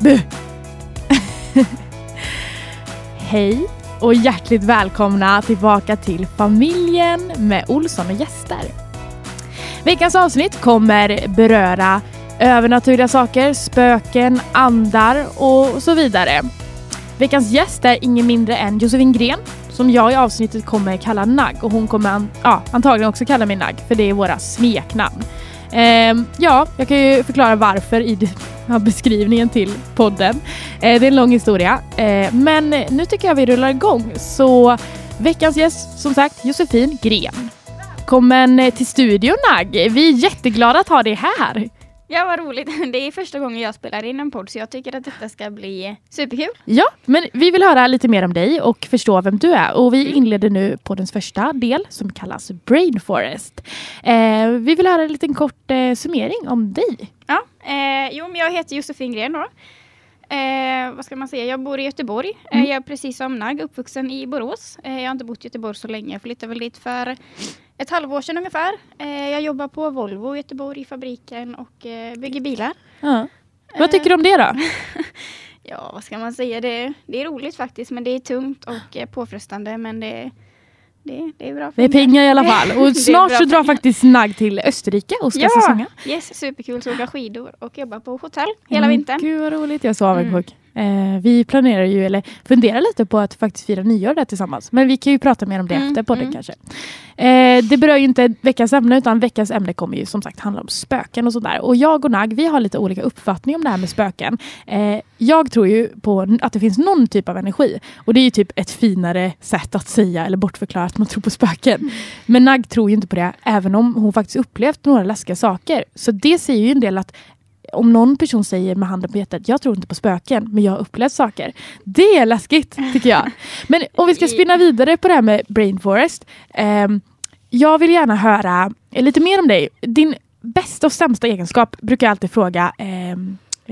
Bu! Hej och hjärtligt välkomna tillbaka till familjen med Olsson och gäster. Veckans avsnitt kommer beröra övernaturliga saker, spöken, andar och så vidare. Veckans gäst är ingen mindre än Josefin Gren som jag i avsnittet kommer kalla Nagg och hon kommer an ja, antagligen också kalla mig Nagg för det är våra smeknamn. Eh, ja, jag kan ju förklara varför i beskrivningen till podden. Eh, det är en lång historia, eh, men nu tycker jag vi rullar igång. Så veckans gäst, som sagt, Josefin Gren. Välkommen eh, till studion Nagg. Vi är jätteglada att ha dig här. Ja vad roligt. Det är första gången jag spelar in en podd så jag tycker att detta ska bli superkul. Ja, men vi vill höra lite mer om dig och förstå vem du är. Och vi mm. inleder nu på den första del som kallas Brain Forest. Eh, vi vill höra en liten kort eh, summering om dig. Ja, eh, jo men jag heter Josefin Gren då. Eh, vad ska man säga? Jag bor i Göteborg. Eh, mm. jag är precis som Nagg uppvuxen i Borås. Eh, jag har inte bott i Göteborg så länge. Jag flyttade väl dit för ett halvår sedan ungefär. Eh, jag jobbar på Volvo i Göteborg i fabriken och bygger bilar. Ja. Vad tycker du om det då? ja, vad ska man säga? Det, det är roligt faktiskt, men det är tungt och påfrestande. Men det, det, det är bra. Det är pengar i alla fall. Och snart så drar faktiskt Nagg till Österrike och ska ja, säsonga. Yes, superkul. Så åka skidor och jobba på hotell hela mm, vintern. Gud vad roligt. Jag är så avundsjuk. Mm. Eh, vi planerar ju, eller funderar lite på att faktiskt fira nyår där tillsammans. Men vi kan ju prata mer om det mm, efter podden mm. kanske. Eh, det berör ju inte veckans ämne utan veckans ämne kommer ju som sagt handla om spöken och sådär. Och jag och Nag, vi har lite olika uppfattning om det här med spöken. Eh, jag tror ju på att det finns någon typ av energi. Och det är ju typ ett finare sätt att säga eller bortförklara att man tror på spöken. Mm. Men Nag tror ju inte på det även om hon faktiskt upplevt några läskiga saker. Så det säger ju en del att om någon person säger med handen på hjärtat, jag tror inte på spöken, men jag har upplevt saker. Det är läskigt, tycker jag. Men om vi ska spinna vidare på det här med Brain Forest. Eh, jag vill gärna höra lite mer om dig. Din bästa och sämsta egenskap brukar jag alltid fråga eh,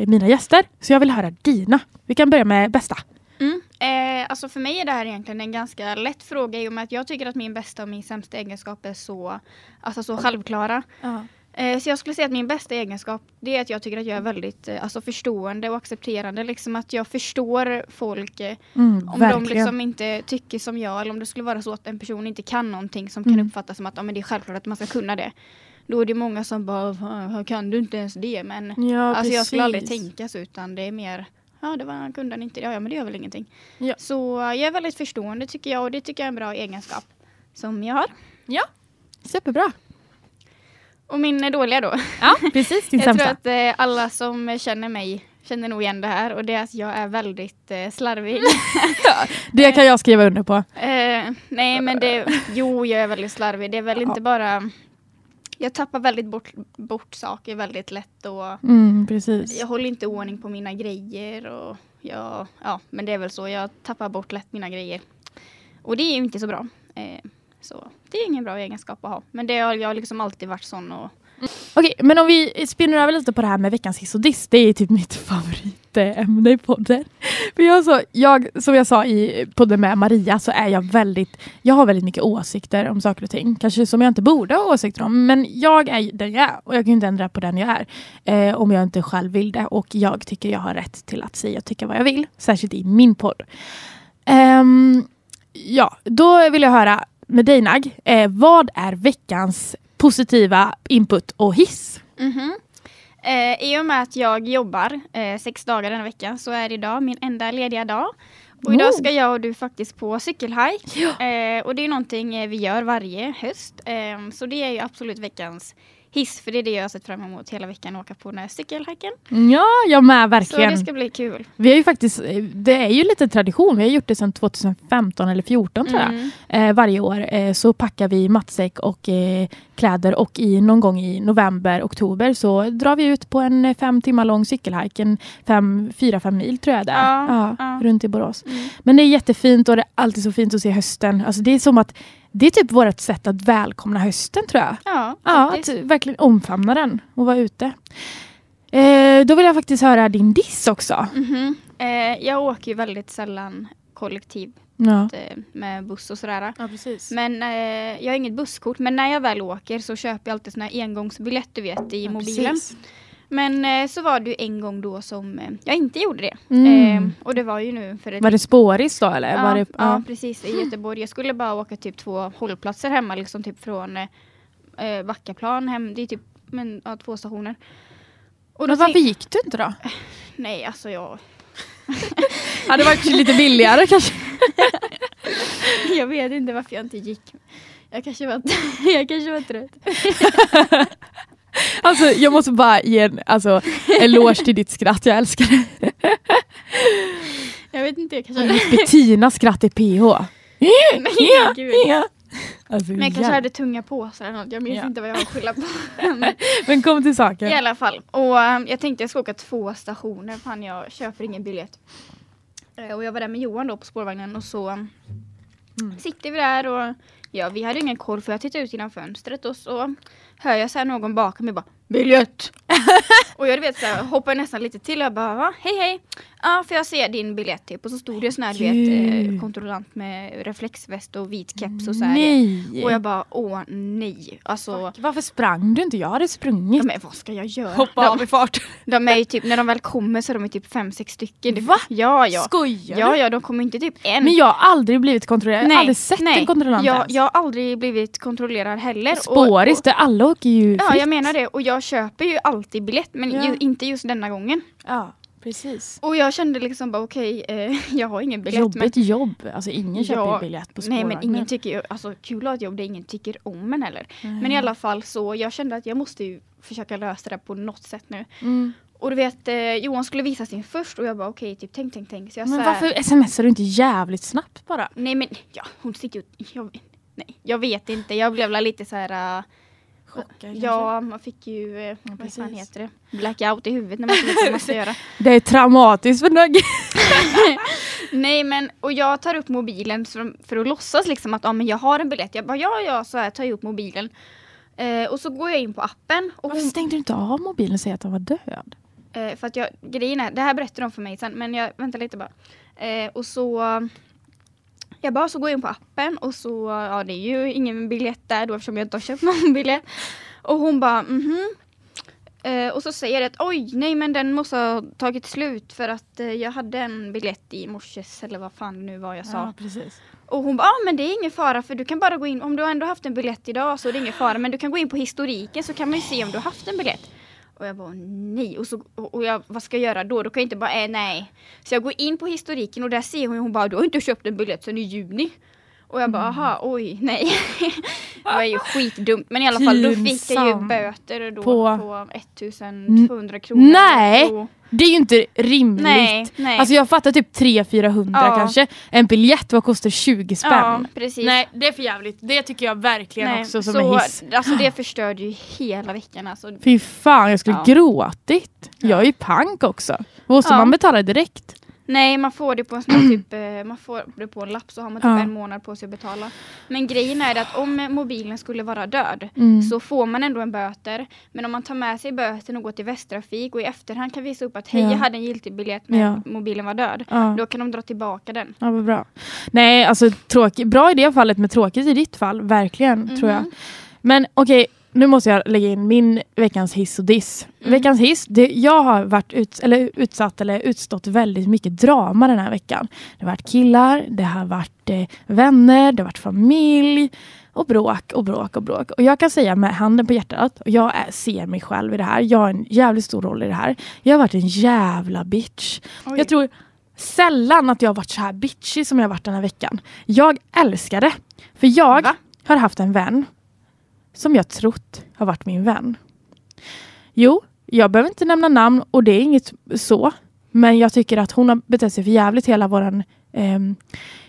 mina gäster. Så jag vill höra dina. Vi kan börja med bästa. Mm. Eh, alltså för mig är det här egentligen en ganska lätt fråga i och med att jag tycker att min bästa och min sämsta egenskap är så, alltså så självklara. Uh -huh. Eh, så jag skulle säga att min bästa egenskap det är att jag tycker att jag är väldigt eh, alltså, förstående och accepterande. Liksom att jag förstår folk eh, mm, om verkligen. de liksom inte tycker som jag eller om det skulle vara så att en person inte kan någonting som mm. kan uppfattas som att ja, men det är självklart att man ska kunna det. Då är det många som bara, kan du inte ens det? Men ja, alltså, jag skulle aldrig tänka så utan det är mer Ja, det var kunden inte. Ja, ja, men det gör väl ingenting. Ja. Så jag är väldigt förstående tycker jag och det tycker jag är en bra egenskap som jag har. Ja, superbra. Och min är dåliga då. Ja, precis. Din jag sämsta. tror att eh, alla som känner mig känner nog igen det här och det är att jag är väldigt eh, slarvig. det kan jag skriva under på. Eh, nej men det, jo jag är väldigt slarvig. Det är väl ja. inte bara jag tappar väldigt bort, bort saker väldigt lätt och mm, precis. jag håller inte ordning på mina grejer och jag, ja men det är väl så, jag tappar bort lätt mina grejer. Och det är ju inte så bra. Eh, så det är ingen bra egenskap att ha. Men det har jag liksom alltid varit sån och Mm. Okej, okay, men om vi spinner över lite på det här med veckans hiss och diss. Det är typ mitt favoritämne i podden. För jag, så, jag, som jag sa i podden med Maria så är jag väldigt, jag har väldigt mycket åsikter om saker och ting. Kanske som jag inte borde ha åsikter om. Men jag är den jag är och jag kan inte ändra på den jag är. Eh, om jag inte själv vill det. Och jag tycker jag har rätt till att säga och tycka vad jag vill. Särskilt i min podd. Um, ja, då vill jag höra med dig Nag, eh, vad är veckans positiva input och hiss? Mm -hmm. eh, I och med att jag jobbar eh, sex dagar den veckan så är idag min enda lediga dag. Och idag ska jag och du faktiskt på cykelhike. Ja. Eh, och det är någonting eh, vi gör varje höst. Eh, så det är ju absolut veckans hiss för det är det jag har sett fram emot hela veckan åka på den här cykelhacken. Ja, jag med verkligen. Så det ska bli kul. Vi har ju faktiskt, det är ju lite tradition, vi har gjort det sedan 2015 eller 2014 tror jag. Mm. Eh, varje år eh, så packar vi matsäck och eh, kläder och i någon gång i november, oktober så drar vi ut på en fem timmar lång cykelhike, en fem, fyra, fem mil tror jag det är. Ja, ja, ja. Runt i Borås. Mm. Men det är jättefint och det är alltid så fint att se hösten. Alltså det är som att det är typ vårt sätt att välkomna hösten tror jag. Ja, ja att verkligen omfamna den och vara ute. Eh, då vill jag faktiskt höra din diss också. Mm -hmm. eh, jag åker ju väldigt sällan kollektiv ja. Eh, med buss och sådär. Ja, precis. Men eh, jag har inget busskort men när jag väl åker så köper jag alltid såna här engångsbiljetter vet i ja, mobilen. Precis. Men eh, så var det ju en gång då som eh, jag inte gjorde det. Mm. Eh, och det var ju nu för ett... Var det spåris då eller? Ja, var det, ja. ja, precis i Göteborg. Jag skulle bara åka typ två hållplatser hemma liksom typ från eh, Backaplan hem. Det är typ men, ja, två stationer. Och men varför gick du inte då? Nej alltså jag... hade varit lite billigare kanske. jag vet inte varför jag inte gick. Jag kanske var, jag kanske var trött. Alltså jag måste bara ge en alltså, eloge till ditt skratt, jag älskar det. Jag vet inte, jag kanske... Bettinas skratt är PH. Men, gud. Alltså, men jag kanske hade tunga påsar eller något. Jag minns ja. inte vad jag har skylla på. men kom till saken. I alla fall. Och um, jag tänkte jag ska åka två stationer. Fan jag köper ingen biljett. Uh, och jag var där med Johan då på spårvagnen och så um, mm. sitter vi där och ja, vi hade ingen koll för jag tittade ut genom fönstret och så hör jag så någon bakom mig bara biljett. och jag vet så här, hoppar nästan lite till och bara va? hej hej. Ja för jag ser din biljett typ och så stod det sån här du vet eh, kontrollant med reflexväst och vit keps och så här. Nej. Och jag bara åh nej. Alltså, Varför sprang du inte? Jag hade sprungit. Ja, men vad ska jag göra? Hoppa de, av i fart. De är ju typ, när de väl kommer så är de typ fem, sex stycken. Va? Ja ja. Skojar Ja ja, de kommer inte typ en. Men jag har aldrig blivit kontrollerad. Nej, jag har aldrig sett nej. en kontrollant jag, jag har aldrig blivit kontrollerad heller. Spåris, och, och, alla åker ju Ja fritt. jag menar det och jag köper ju alltid biljett men ja. ju, inte just denna gången. Ja. Precis. Och jag kände liksom bara okej, okay, eh, jag har ingen biljett. Jobbigt men... jobb, alltså ingen köper ja, biljett på spårvagnen. Nej men ingen tycker ju, alltså kul att ha ett jobb där ingen tycker om en heller. Mm. Men i alla fall så, jag kände att jag måste ju försöka lösa det på något sätt nu. Mm. Och du vet, eh, Johan skulle visa sin först och jag bara okej, okay, typ tänk, tänk, tänk. Så jag men varför smsar du inte jävligt snabbt bara? Nej men, ja, hon sitter ju, jag, nej, jag vet inte, jag blev lite så här... Uh, Chockad, ja, man fick ju, eh, ja, vad fan heter det, blackout i huvudet när man inte vet vad man ska göra. Det är traumatiskt för Nugget. Nej men, och jag tar upp mobilen för, för att låtsas liksom att ah, men jag har en biljett. Jag bara ja, ja, så här, tar jag upp mobilen. Eh, och så går jag in på appen. Och Varför hon... stängde du inte av mobilen och säger att han var död? Eh, för att jag, grejen är, det här berättar de för mig sen, men jag väntar lite bara. Eh, och så jag bara så går in på appen och så, ja det är ju ingen biljett där då eftersom jag inte har köpt någon biljett. Och hon bara mhm. Eh, och så säger det att oj nej men den måste ha tagit slut för att eh, jag hade en biljett i morse eller vad fan nu var jag sa. Ja, precis. Och hon bara, ah, men det är ingen fara för du kan bara gå in, om du ändå haft en biljett idag så är det ingen fara men du kan gå in på historiken så kan man ju se om du har haft en biljett. Och jag bara nej. Och, så, och jag, vad ska jag göra då? Då kan jag inte bara, eh, nej. Så jag går in på historiken och där ser hon, hon bara, du har inte köpt en biljett sedan i juni. Och jag bara, mm. aha, oj, nej. det var ju skitdumt. Men i alla fall, då fick jag ju böter då på, på 1200 kronor. Nej! Det är ju inte rimligt. Nej, nej. Alltså jag fattar typ 300-400 ja. kanske. En biljett, vad kostar 20 spänn? Ja, precis. Nej, det är för jävligt. Det tycker jag verkligen nej, också som så, en hiss. Alltså det förstörde ju hela veckan. Alltså. Fy fan, jag skulle ja. gråtit. Jag är ju pank också. Måste ja. man betala direkt? Nej, man får det på en sån typ, eh, man får det på en lapp så har man typ ja. en månad på sig att betala. Men grejen är att om mobilen skulle vara död mm. så får man ändå en böter. Men om man tar med sig böten och går till Västtrafik och i efterhand kan visa upp att hej, ja. jag hade en giltig biljett men ja. mobilen var död. Då kan de dra tillbaka den. Ja, vad bra. Nej, alltså tråkigt. Bra i det fallet, men tråkigt i ditt fall. Verkligen, mm. tror jag. Mhm. Men okej, okay, nu måste jag lägga in min veckans hiss och diss. Mm. Veckans hiss, det, jag har varit ut, eller utsatt eller utstått väldigt mycket drama den här veckan. Det har varit killar, det har varit eh, vänner, det har varit familj och bråk och bråk och bråk. Och jag kan säga med handen på hjärtat, och jag är, ser mig själv i det här. Jag har en jävligt stor roll i det här. Jag har varit en jävla bitch. Oj. Jag tror sällan att jag har varit så här bitchy som jag har varit den här veckan. Jag älskar det. För jag Va? har haft en vän som jag trott har varit min vän. Jo, jag behöver inte nämna namn och det är inget så. Men jag tycker att hon har betett sig för jävligt hela våran eh,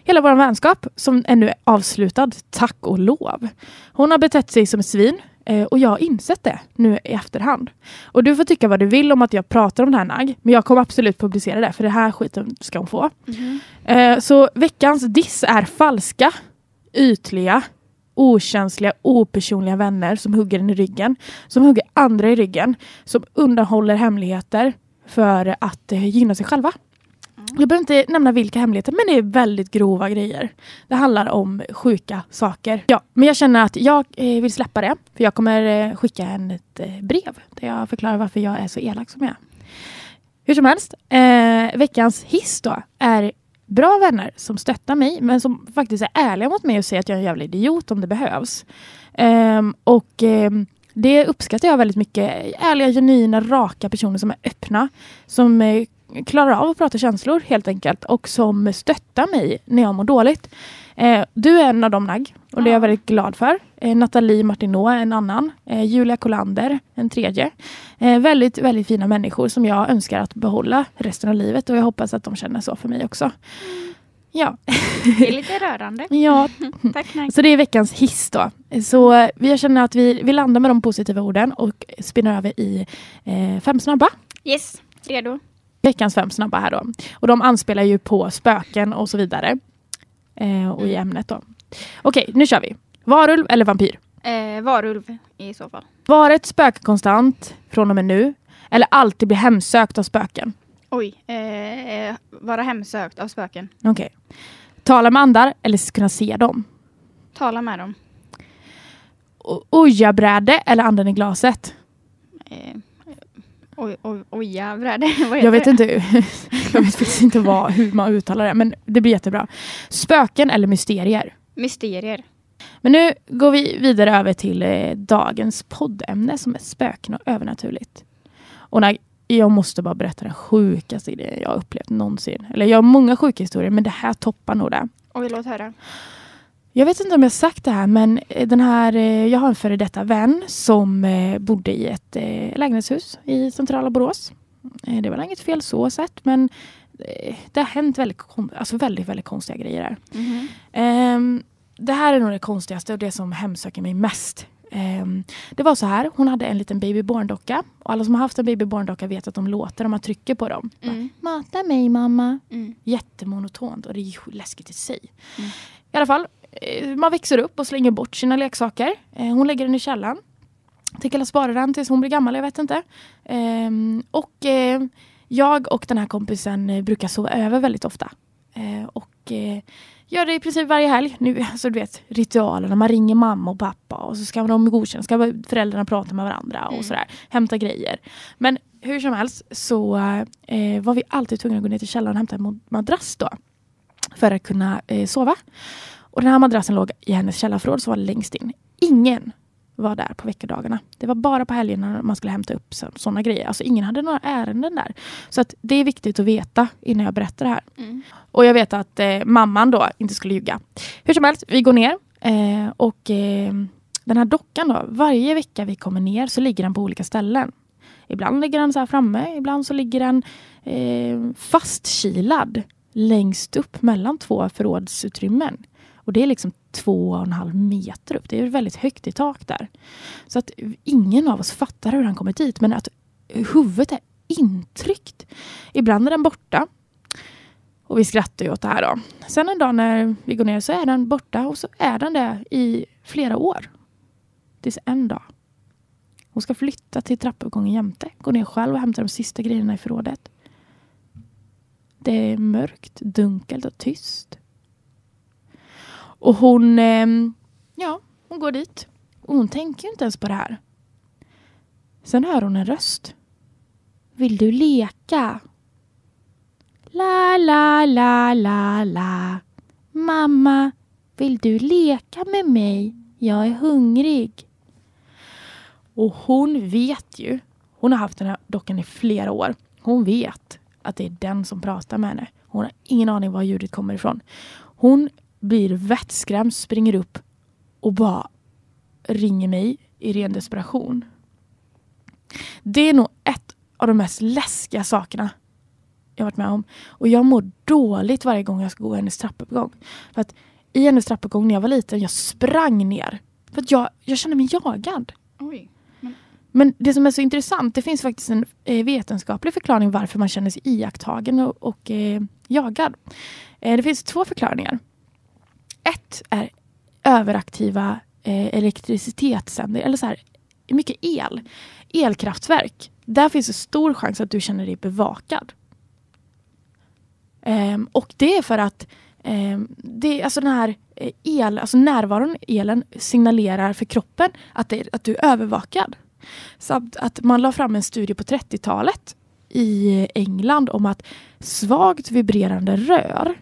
hela vår vänskap som ännu är avslutad, tack och lov. Hon har betett sig som ett svin eh, och jag har insett det nu i efterhand. Och du får tycka vad du vill om att jag pratar om det här Nag, men jag kommer absolut publicera det för det här skiten ska hon få. Mm. Eh, så veckans diss är falska, ytliga, okänsliga, opersonliga vänner som hugger en i ryggen, som hugger andra i ryggen, som undanhåller hemligheter för att eh, gynna sig själva. jag behöver inte nämna vilka hemligheter, men det är väldigt grova grejer. Det handlar om sjuka saker. Ja, men jag känner att jag eh, vill släppa det. För jag kommer eh, skicka en ett brev där jag förklarar varför jag är så elak som jag är. Hur som helst, eh, veckans hiss då är bra vänner som stöttar mig, men som faktiskt är ärliga mot mig och säger att jag är en jävla idiot om det behövs. Um, och um, det uppskattar jag väldigt mycket. Ärliga, genuina, raka personer som är öppna. Som uh, klarar av att prata känslor helt enkelt och som stöttar mig när jag mår dåligt. Uh, du är en av dem Nagg och det är jag väldigt glad för. Uh, Nathalie Martinot är en annan. Julia Kolander en tredje. väldigt, väldigt fina människor som jag önskar att behålla resten av livet och jag hoppas att de känner så för mig också. Ja. Det är lite rörande. ja. Tack, Nike. Så det är veckans hiss då. Så jag känner att vi, vi landar med de positiva orden och spinner över i eh, fem snabba. Yes, redo. Veckans fem snabba här då. Och de anspelar ju på spöken och så vidare. Eh, och i mm. ämnet då. Okej, nu kör vi. Varulv eller vampyr? Eh, varulv i så fall. Var ett spöke konstant från och med nu? Eller alltid bli hemsökt av spöken? Oj, eh, vara hemsökt av spöken. Okej. Okay. Tala med andar eller kunna se dem? Tala med dem. Ojabräde eller anden i glaset? Eh, oj, oj, ojabräde. jag vet inte jag vet faktiskt inte vad, hur man uttalar det, men det blir jättebra. Spöken eller mysterier? Mysterier. Men nu går vi vidare över till eh, dagens poddämne som är spöken och övernaturligt. Och när jag måste bara berätta den sjukaste grejen jag upplevt någonsin. Eller jag har många sjuka historier, men det här toppar nog det. Och låt höra. Jag vet inte om jag sagt det här, men eh, den här, eh, jag har en före detta vän som eh, bodde i ett lägenhetshus i centrala Borås. Det var inget fel så sett, men det har hänt väldigt, alltså väldigt, väldigt konstiga grejer där. Mm -hmm. Det här är nog det konstigaste och det som hemsöker mig mest Um, det var så här, hon hade en liten babyborn-docka. Och alla som har haft en babyborn-docka vet att de låter om man trycker på dem. Mm. Mata mig mamma. Mm. Jättemonotont och det är läskigt i sig. Mm. I alla fall, eh, man växer upp och slänger bort sina leksaker. Uh, hon lägger den i källaren. Tänker spara den tills hon blir gammal, jag vet inte. Um, och uh, jag och den här kompisen brukar sova över väldigt ofta. och gör det i princip varje helg. Nu, alltså, du vet, ritualerna. Man ringer mamma och pappa och så ska de godkänna. Ska föräldrarna prata med varandra och mm. sådär. Hämta grejer. Men hur som helst så eh, var vi alltid tvungna att gå ner till källaren och hämta en madrass då. För att kunna eh, sova. Och den här madrassen låg i hennes källarförråd som var längst in. Ingen var där på veckodagarna. Det var bara på helgerna man skulle hämta upp sådana grejer. Alltså ingen hade några ärenden där. Så att det är viktigt att veta innan jag berättar det här. Mm. Och jag vet att eh, mamman då inte skulle ljuga. Hur som helst, vi går ner eh, och eh, den här dockan då, varje vecka vi kommer ner så ligger den på olika ställen. Ibland ligger den så här framme, ibland så ligger den eh, fastkilad längst upp mellan två förrådsutrymmen. Och det är liksom två och en halv meter upp. Det är väldigt högt i tak där. Så att ingen av oss fattar hur han kommit dit. Men att huvudet är intryckt. Ibland är den borta. Och vi skrattar ju åt det här då. Sen en dag när vi går ner så är den borta och så är den där i flera år. Tills en dag. Hon ska flytta till trappuppgången jämte. Gå ner själv och hämta de sista grejerna i förrådet. Det är mörkt, dunkelt och tyst. Och hon, ehm, ja, hon går dit. Och hon tänker inte ens på det här. Sen hör hon en röst. Vill du leka? La, la, la, la, la. Mamma, vill du leka med mig? Jag är hungrig. Och hon vet ju, hon har haft den här dockan i flera år. Hon vet att det är den som pratar med henne. Hon har ingen aning var ljudet kommer ifrån. Hon blir vettskrämd, springer upp och bara ringer mig i ren desperation. Det är nog ett av de mest läskiga sakerna jag varit med om. Och jag mår dåligt varje gång jag ska gå hennes trappuppgång. För att i hennes trappuppgång när jag var liten, jag sprang ner. För att jag, jag kände mig jagad. Oj, men... men... det som är så intressant, det finns faktiskt en eh, vetenskaplig förklaring varför man känner sig iakttagen och, och eh, jagad. Eh, det finns två förklaringar. Ett är överaktiva eh, elektricitetssändningar, eller så här, mycket el. Elkraftverk. Där finns det stor chans att du känner dig bevakad. Um, och det är för att um, det, alltså den här eh, el, alltså närvaron elen signalerar för kroppen att, det, att du är övervakad. Så att, att man la fram en studie på 30-talet i England om att svagt vibrerande rör,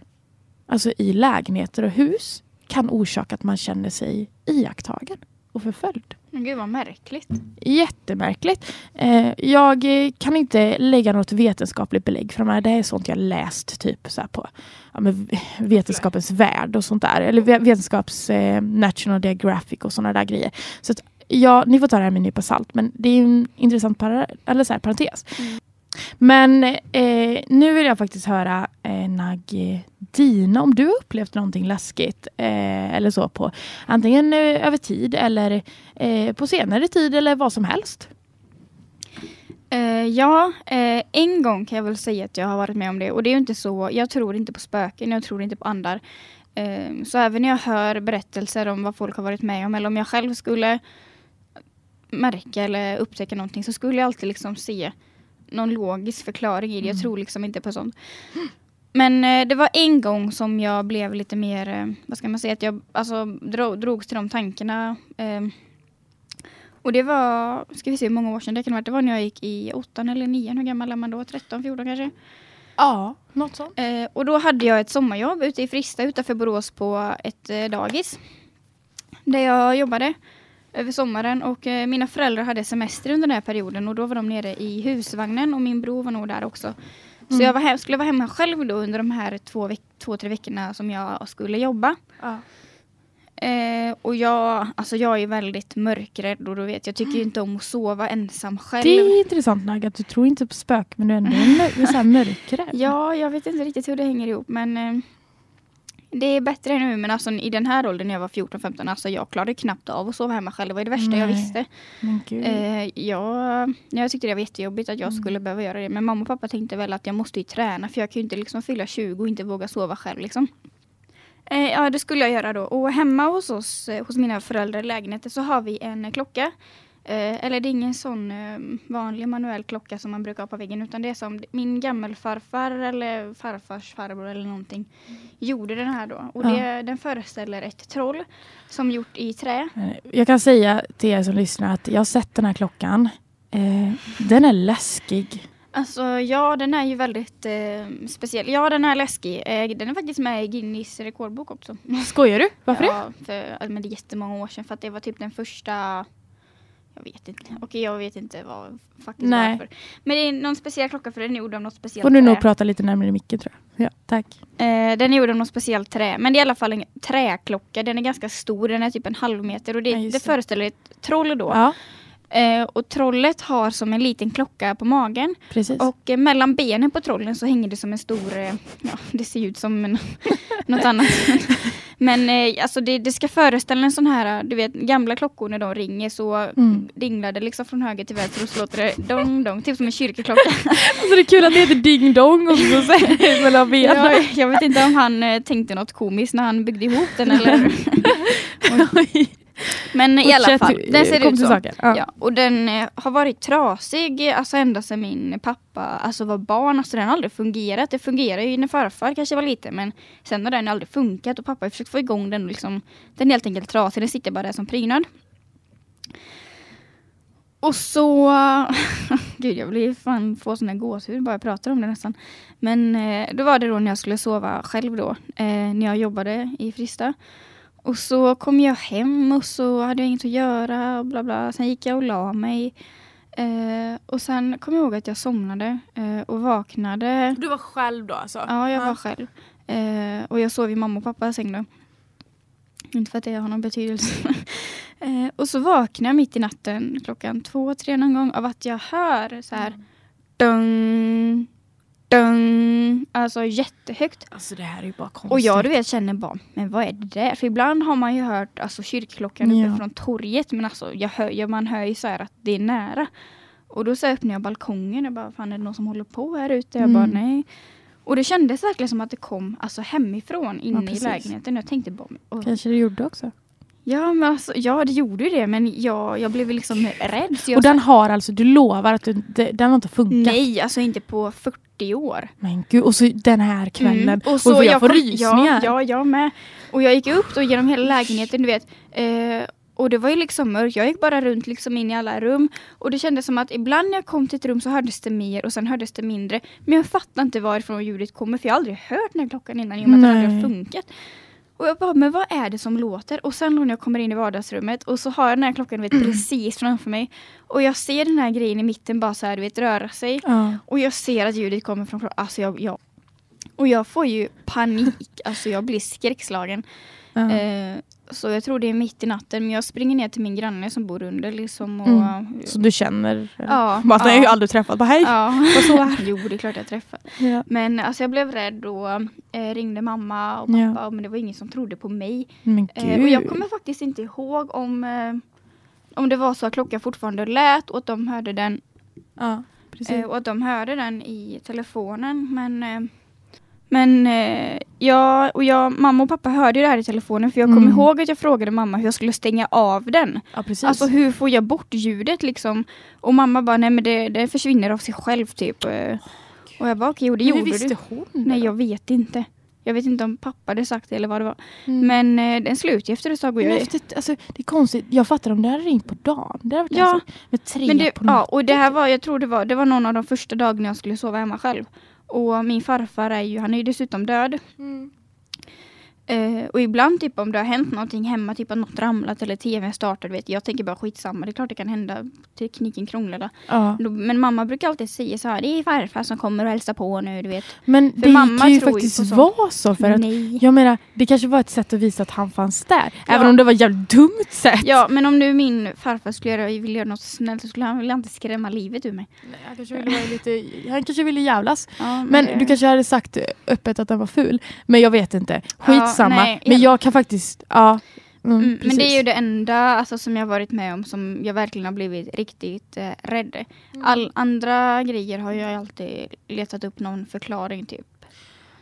alltså i lägenheter och hus, kan orsaka att man känner sig iakttagen och förföljd. Men gud vad märkligt. Jättemärkligt. Eh, jag kan inte lägga något vetenskapligt belägg för det här. Det här är sånt jag läst typ så på ja, vetenskapens värld och sånt där. Eller vetenskaps eh, National Geographic och såna där grejer. Så att, ja, ni får ta det här med en nypa salt. Men det är en intressant para eller så här, parentes. Mm. Men eh, nu vill jag faktiskt höra eh, Nagdina om du har upplevt någonting läskigt eh, eller så på antingen eh, över tid eller eh, på senare tid eller vad som helst. Eh, ja, eh, en gång kan jag väl säga att jag har varit med om det och det är inte så, jag tror inte på spöken, jag tror inte på andar. Eh, så även när jag hör berättelser om vad folk har varit med om eller om jag själv skulle märka eller upptäcka någonting så skulle jag alltid liksom se någon logisk förklaring i det. Jag mm. tror liksom inte på sånt. Men eh, det var en gång som jag blev lite mer, eh, vad ska man säga, att jag alltså, dro, drogs till de tankarna. Eh, och det var, ska vi se hur många år sedan det kan vara. Det var när jag gick i åttan eller nian. Hur gammal är man då? 13, 14 kanske? Ja, något sånt. Eh, och då hade jag ett sommarjobb ute i Frista utanför Borås på ett eh, dagis. Där jag jobbade över sommaren och eh, mina föräldrar hade semester under den här perioden och då var de nere i husvagnen och min bror var nog där också. Så mm. jag var hem, skulle vara hemma själv då under de här två, veck två tre veckorna som jag skulle jobba. Ja. Eh, och jag, alltså jag är väldigt mörkrädd och då vet jag tycker mm. inte om att sova ensam själv. Det är intressant Naga, att du tror inte på spök men du är ändå mörkrädd. ja, jag vet inte riktigt hur det hänger ihop men eh, det är bättre nu men alltså i den här åldern när jag var 14-15 alltså jag klarade knappt av att sova hemma själv. Det var det värsta Nej. jag visste. Eh, jag, jag tyckte det var jättejobbigt att jag mm. skulle behöva göra det. Men mamma och pappa tänkte väl att jag måste ju träna för jag kan ju inte liksom fylla 20 och inte våga sova själv liksom. Eh, ja det skulle jag göra då. Och hemma hos oss, eh, hos mina föräldrar i lägenheten så har vi en klocka Eh, eller det är ingen sån eh, vanlig manuell klocka som man brukar ha på väggen utan det är som min gammelfarfar eller farfars farbror eller någonting gjorde den här då. Och det, den föreställer ett troll som gjort i trä. Eh, jag kan säga till er som lyssnar att jag har sett den här klockan. Eh, den är läskig. Alltså ja, den är ju väldigt eh, speciell. Ja, den är läskig. Eh, den är faktiskt med i Guinness rekordbok också. Skojar du? Varför ja, det? För, men det är jättemånga år sedan för att det var typ den första jag vet inte. Okej, jag vet inte vad faktiskt Nej. varför. Men det är någon speciell klocka för den är gjord av något speciellt Får du nog prata lite närmare micken tror jag. Ja, tack. Eh, den är gjord av något speciellt trä. Men det är i alla fall en träklocka. Den är ganska stor. Den är typ en halv meter. Och det, ja, det föreställer ett troll då. Ja. Eh, och trollet har som en liten klocka på magen. Precis. Och eh, mellan benen på trollen så hänger det som en stor, eh, ja det ser ut som en, något annat. Men eh, alltså det, det, ska föreställa en sån här, du vet gamla klockor när de ringer så mm. dinglar det liksom från höger till vänster och så låter det dong dong, typ som en kyrkoklocka. alltså det är kul att det heter ding dong och så mellan benen. Ja, jag vet inte om han eh, tänkte något komiskt när han byggde ihop den eller... Men i alla fall, den ser ut så. Ja. ja. och den eh, har varit trasig alltså ända sedan min pappa alltså var barn. Alltså den har aldrig fungerat. Det fungerar ju när farfar kanske var liten men sen har den aldrig funkat och pappa har försökt få igång den och liksom, den är helt enkelt trasig. Den sitter bara där som prydnad. Och så, gud jag blir fan få såna gåshud bara jag pratar om det nästan. Men eh, då var det då när jag skulle sova själv då, eh, när jag jobbade i Frista. Och så kom jag hem och så hade jag inget att göra och bla bla. Sen gick jag och la mig. Eh, och sen kom jag ihåg att jag somnade eh, och vaknade. Du var själv då alltså? Ja, jag var själv. Eh, och jag sov i mamma och pappas säng då. Inte för att det har någon betydelse. Eh, och så vaknade jag mitt i natten klockan två, tre någon gång av att jag hör så här mm. dung, Dun, alltså jättehögt. Alltså det här är ju bara konstigt. Och jag du vet känner bara, men vad är det där? För ibland har man ju hört alltså, kyrkklockan ja. uppe från torget. Men alltså jag hör, ja, man hör ju så här att det är nära. Och då så öppnar jag balkongen och bara, fan är det någon som håller på här ute? Jag mm. bara, nej. Och det kändes verkligen som att det kom alltså, hemifrån inne ja, i lägenheten. Jag tänkte bara, och, Kanske det gjorde också. Ja, men alltså, ja, det gjorde ju det, men jag, jag blev liksom rädd. och den har alltså, du lovar att du, den har inte funkat? Nej, alltså inte på 40 40 år. Men gud, och så den här kvällen. Mm. Och, så och jag, jag får kom, rysningar. Ja, ja, jag med. Och jag gick upp då genom hela lägenheten, du vet. Eh, och det var ju liksom mörkt. Jag gick bara runt liksom in i alla rum. Och det kändes som att ibland när jag kom till ett rum så hördes det mer och sen hördes det mindre. Men jag fattar inte varifrån ljudet kommer för jag har aldrig hört den här klockan innan i och med att den aldrig har funkat. Och jag bara, men vad är det som låter? Och sen när jag kommer in i vardagsrummet och så har jag den här klockan vet, precis framför mig. Och jag ser den här grejen i mitten bara så här, du vet, röra sig. Uh. Och jag ser att ljudet kommer från klockan. Alltså jag, jag, och jag får ju panik. Alltså jag blir skräckslagen. Eh, så jag tror det är mitt i natten. Men jag springer ner till min granne som bor under. Liksom, och, mm. Så du känner? Ja. Bara, ja. Jag har ju aldrig träffat. Bara, hej, ja. vad så Jo, det är klart jag träffat. Ja. Men alltså, jag blev rädd och eh, ringde mamma och pappa. Ja. Men det var ingen som trodde på mig. Eh, och jag kommer faktiskt inte ihåg om, eh, om det var så att klockan fortfarande lät och att de hörde den. Ja, precis. Eh, och att de hörde den i telefonen. Men eh, men eh, jag och jag, mamma och pappa hörde det här i telefonen för jag kommer mm. ihåg att jag frågade mamma hur jag skulle stänga av den. Ja, alltså hur får jag bort ljudet liksom? Och mamma bara, nej men det, det försvinner av sig själv typ. Oh, och jag bara, okej, okay, det men gjorde visste du. hon Nej, jag vet inte. Jag vet inte om pappa hade sagt det eller vad det var. Mm. Men eh, den slutade efter ett tag. jag... efter, alltså, det är konstigt. Jag fattar om det hade ringt på dagen. Det hade ja. Alltså, med tre men det, på Ja, och det här var, jag tror det var, det var någon av de första dagarna jag skulle sova hemma själv. Och min farfar är ju, han är ju dessutom död. Mm. Uh, och ibland typ om det har hänt någonting hemma, typ att något ramlat eller tvn startar, vet jag tänker bara skitsamma, det är klart det kan hända, tekniken krånglar. Ja. Men mamma brukar alltid säga så här, det är farfar som kommer och hälsar på nu, du vet. Men för det mamma kan ju faktiskt vara så, för att Nej. jag menar, det kanske var ett sätt att visa att han fanns där, ja. även om det var ett jävligt dumt sätt. Ja, men om nu min farfar skulle göra, vill göra något snällt så skulle han vilja inte skrämma livet ur mig. Nej, han, kanske ville vara lite, han kanske ville jävlas. Ja, men, men du kanske hade sagt öppet att den var ful, men jag vet inte. Skit skitsamma. Nej, men jag kan faktiskt, ja. Mm, mm, men det är ju det enda alltså, som jag varit med om som jag verkligen har blivit riktigt eh, rädd. Mm. All andra grejer har jag alltid letat upp någon förklaring typ.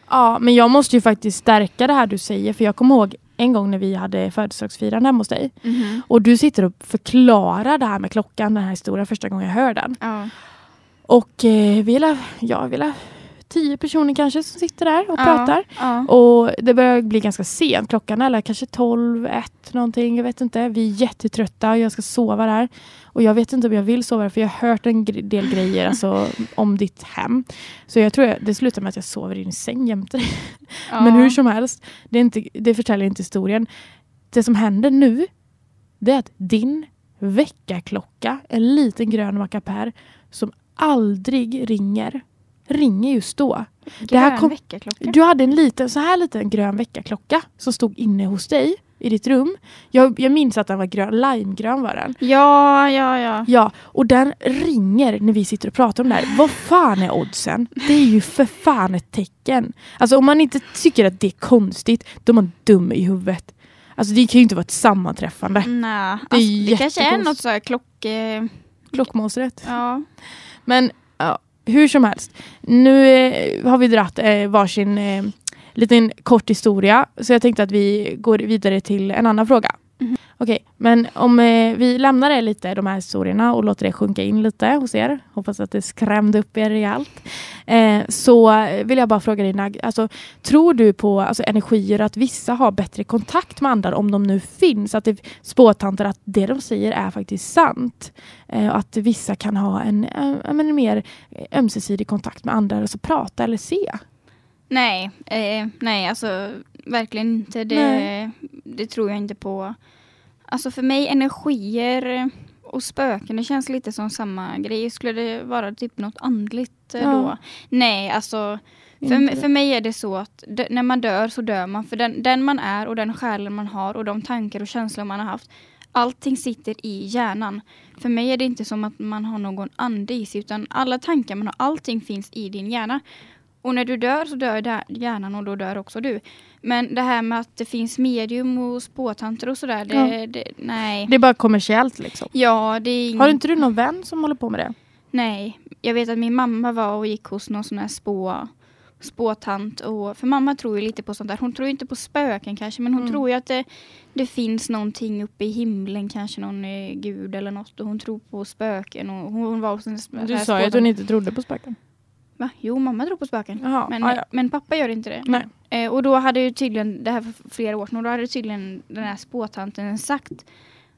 Ja, men jag måste ju faktiskt stärka det här du säger. För jag kommer ihåg en gång när vi hade födelsedagsfirande hemma hos dig. Mm. Och du sitter och förklarar det här med klockan, den här historien, första gången jag hör den. Ja. Och eh, vi, la, ja, vi la tio personer kanske som sitter där och ja, pratar. Ja. Och det börjar bli ganska sent. Klockan är kanske 12, 1 någonting. Jag vet inte. Vi är jättetrötta och jag ska sova där. Och jag vet inte om jag vill sova där för jag har hört en del grejer alltså, om ditt hem. Så jag tror det slutar med att jag sover i din säng jämte dig. Ja. Men hur som helst, det, är inte, det förtäljer inte historien. Det som händer nu det är att din väckarklocka, en liten grön mackapär som aldrig ringer ringer just då. Grön det här kom, väckarklocka? Du hade en liten, så här liten grön väckarklocka som stod inne hos dig i ditt rum. Jag, jag minns att den var grön, limegrön var den. Ja, ja, ja. Ja, och den ringer när vi sitter och pratar om det här. Vad fan är oddsen? Det är ju för fan ett tecken. Alltså om man inte tycker att det är konstigt, då är man dum i huvudet. Alltså det kan ju inte vara ett sammanträffande. Nej, det, alltså, det kanske är något så här klock... Klockmonstret. Ja. Men hur som helst, nu eh, har vi dratt eh, varsin eh, liten kort historia. Så jag tänkte att vi går vidare till en annan fråga. Mm. Okej, okay, men om eh, vi lämnar det lite, de här historierna och låter det sjunka in lite hos er. Hoppas att det skrämde upp er rejält. Eh, så vill jag bara fråga dig, Nag, alltså, tror du på alltså, energier att vissa har bättre kontakt med andra om de nu finns? Att det spåtanter att det de säger är faktiskt sant? Eh, att vissa kan ha en, eh, en, en mer ömsesidig kontakt med andra, alltså prata eller se? Nej, eh, nej alltså verkligen inte. Det, det tror jag inte på. Alltså för mig energier och spöken, det känns lite som samma grej. Skulle det vara typ något andligt eh, ja. då? Nej, alltså för, för mig är det så att när man dör så dör man. För den, den man är och den själen man har och de tankar och känslor man har haft. Allting sitter i hjärnan. För mig är det inte som att man har någon ande i sig utan alla tankar man har, allting finns i din hjärna. Och när du dör så dör hjärnan och då dör också du. Men det här med att det finns medium och spåtanter och sådär, det, ja. det, nej. Det är bara kommersiellt liksom? Ja, det är. Har inte du någon vän som håller på med det? Nej, jag vet att min mamma var och gick hos någon sån här spå, spåtant. Och, för mamma tror ju lite på sånt där. Hon tror inte på spöken kanske, men hon mm. tror ju att det, det finns någonting uppe i himlen, kanske någon eh, gud eller något. Och hon tror på spöken. Och hon var hos en Du sa ju att hon inte trodde på spöken. Va? Jo, mamma tror på spöken. Jaha, men, ah, men pappa gör inte det. Nej. Eh, och då hade ju tydligen, det här för flera år sedan, och då hade tydligen den här spåtanten sagt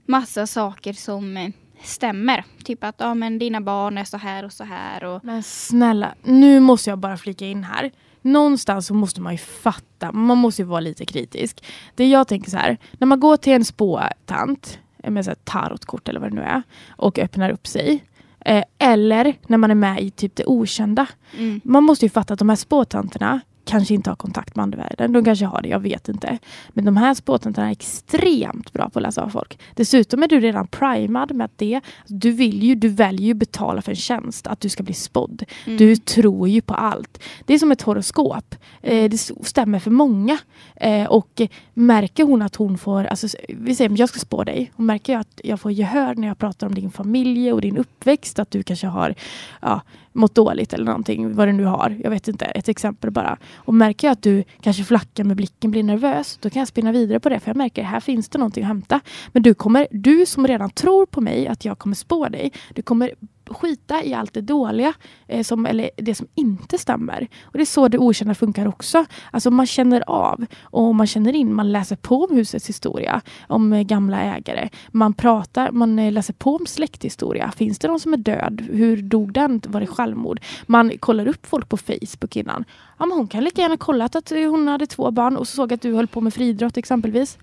massa saker som eh, stämmer. Typ att ja, men dina barn är så här och så här. Och... Men snälla, nu måste jag bara flika in här. Någonstans så måste man ju fatta, man måste ju vara lite kritisk. Det jag tänker så här, när man går till en spåtant med så här tarotkort eller vad det nu är och öppnar upp sig. Eh, eller när man är med i typ det okända. Mm. Man måste ju fatta att de här spåtanterna kanske inte har kontakt med andevärlden. De kanske har det, jag vet inte. Men de här spåtanterna är extremt bra på att läsa av folk. Dessutom är du redan primad med att det, du vill ju, du väljer ju betala för en tjänst, att du ska bli spådd. Mm. Du tror ju på allt. Det är som ett horoskop. Eh, det stämmer för många. Eh, och märker hon att hon får, alltså, vi säger jag ska spå dig, och märker jag att jag får gehör när jag pratar om din familj och din uppväxt, att du kanske har ja, mått dåligt eller någonting, vad du nu har. Jag vet inte, ett exempel bara. Och märker jag att du kanske flackar med blicken, blir nervös, då kan jag spinna vidare på det. För jag märker här finns det någonting att hämta. Men du, kommer, du som redan tror på mig, att jag kommer spå dig, du kommer skita i allt det dåliga, eh, som, eller det som inte stämmer. Och Det är så det okända funkar också. Alltså man känner av och man känner in, man läser på om husets historia, om eh, gamla ägare. Man pratar, man eh, läser på om släkthistoria. Finns det någon som är död? Hur dog den? Var det självmord? Man kollar upp folk på Facebook innan. Ja, men hon kan lika gärna kollat att eh, hon hade två barn och såg att du höll på med friidrott exempelvis.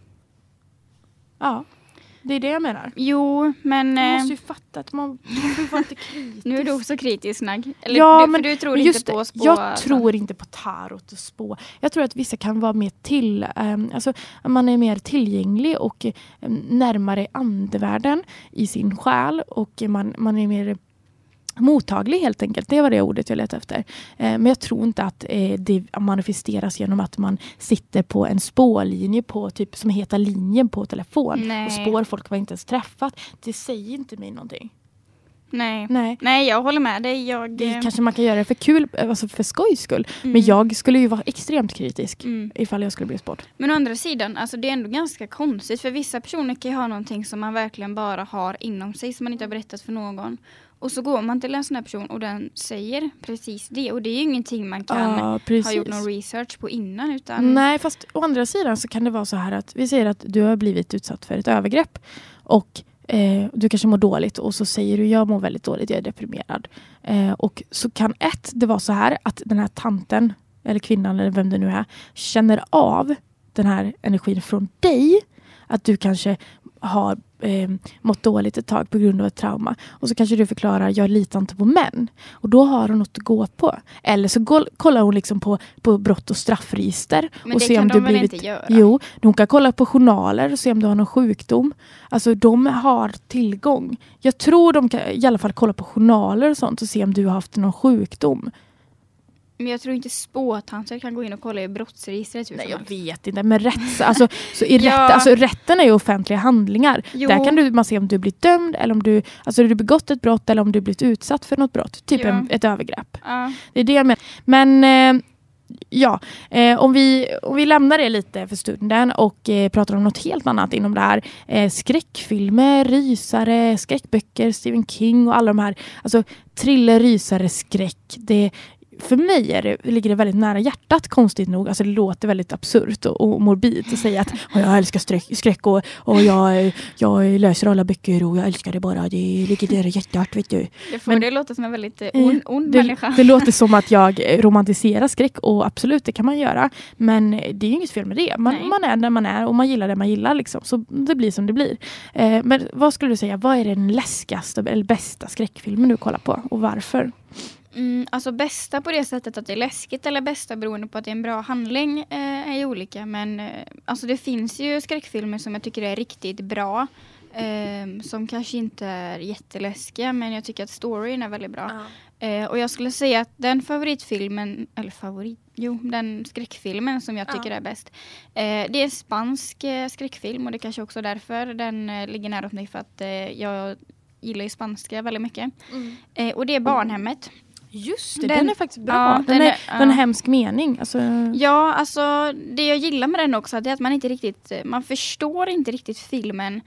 Ja, det är det jag menar. Jo, men... Man eh, måste ju fatta att man, man får lite kritisk. Nu är du också kritisk Nagg. Eller Ja, du, men- du tror Men inte på spå. Jag alltså. tror inte på tarot och spå. Jag tror att vissa kan vara mer till, um, alltså man är mer tillgänglig och em, närmare andevärlden i sin själ och man, man är mer mottaglig helt enkelt. Det var det ordet jag letade efter. Eh, men jag tror inte att eh, det manifesteras genom att man sitter på en spårlinje på typ som heter linjen på telefon Nej. och spår folk var inte ens träffat. Det säger inte mig någonting. Nej. Nej. Nej, jag håller med dig. Jag, Det eh, kanske man kan göra för kul, alltså för skojs skull. mm. Men jag skulle ju vara extremt kritisk Mm. ifall jag skulle bli spådd. Men å andra sidan, alltså det är ändå ganska konstigt för vissa personer kan ju ha någonting som man verkligen bara har inom sig som man inte har berättat för någon. Och så går man till en sån här person och den säger precis det. Och det är ju ingenting man kan Ja, ha gjort någon research på innan. Utan, Nej, fast å andra sidan så kan det vara så här att vi säger att du har blivit utsatt för ett övergrepp och eh, du kanske mår dåligt och så säger du jag mår väldigt dåligt, jag är deprimerad. Eh, och så kan ett, det vara så här att den här tanten eller kvinnan eller vem det nu är känner av den här energin från dig. Att du kanske har eh, mått dåligt ett tag på grund av ett trauma. Och så kanske du förklarar jag litar inte på män. Och då har hon något att gå på. Eller så gå, kollar hon liksom på, på brott och straffregister. Men och det se kan om de du väl blivit, inte göra? Jo, hon kan kolla på journaler och se om du har någon sjukdom. Alltså de har tillgång. Jag tror de kan i alla fall kolla på journaler och sånt och se om du har haft någon sjukdom. Men jag tror inte spåtanter kan gå in och kolla i brottsregistret. Nej, jag vet inte. Men rätt, alltså, så i rätt, Ja. alltså, rätten är ju offentliga handlingar. Jo. Där kan du, man se om du blivit dömd eller om du alltså, du begått ett brott eller om du blivit utsatt för något brott. Typ Ja. en, ett övergrepp. Ja. Det är det jag menar. Men eh, ja, eh, om, vi, om vi lämnar det lite för stunden och eh, pratar om något helt annat inom det här. Eh, skräckfilmer, rysare, skräckböcker, Stephen King och alla de här. Alltså thriller, rysare, skräck. Det, för mig är det, ligger det väldigt nära hjärtat konstigt nog. Alltså det låter väldigt absurt och, och morbid att säga att "Åh, jag älskar skräck, skräck och, och jag, jag läser alla böcker och jag älskar det bara. Det ligger nära hjärtat vet du. Det får Men- det låta som en väldigt eh, Mm, ond, Det, människa. det låter som att jag eh, romantiserar skräck och absolut det kan man göra. Men det är ju inget fel med det. Man, man är där man är och man gillar det man gillar. Liksom. Så det blir som det blir. Eh, men vad skulle du säga, vad är den läskigaste eller bästa skräckfilmen du kollar på och varför? Mm, alltså bästa på det sättet att det är läskigt eller bästa beroende på att det är en bra handling eh, är ju olika. Men eh, alltså det finns ju skräckfilmer som jag tycker är riktigt bra. Eh, som kanske inte är jätteläskiga men jag tycker att storyn är väldigt bra. Eh, och jag skulle säga att den favoritfilmen, eller favorit, jo den skräckfilmen som jag Ja. tycker är bäst. Eh, det är en spansk eh, skräckfilm och det kanske också är därför den ligger nära åt mig för att jag gillar ju spanska väldigt mycket. Eh, och det är Barnhemmet. Just det, den, Den- är faktiskt bra. ja, den, den är, ja. hemsk mening. Alltså, Ja, alltså det jag gillar med den också det är att man inte riktigt, man förstår inte riktigt filmen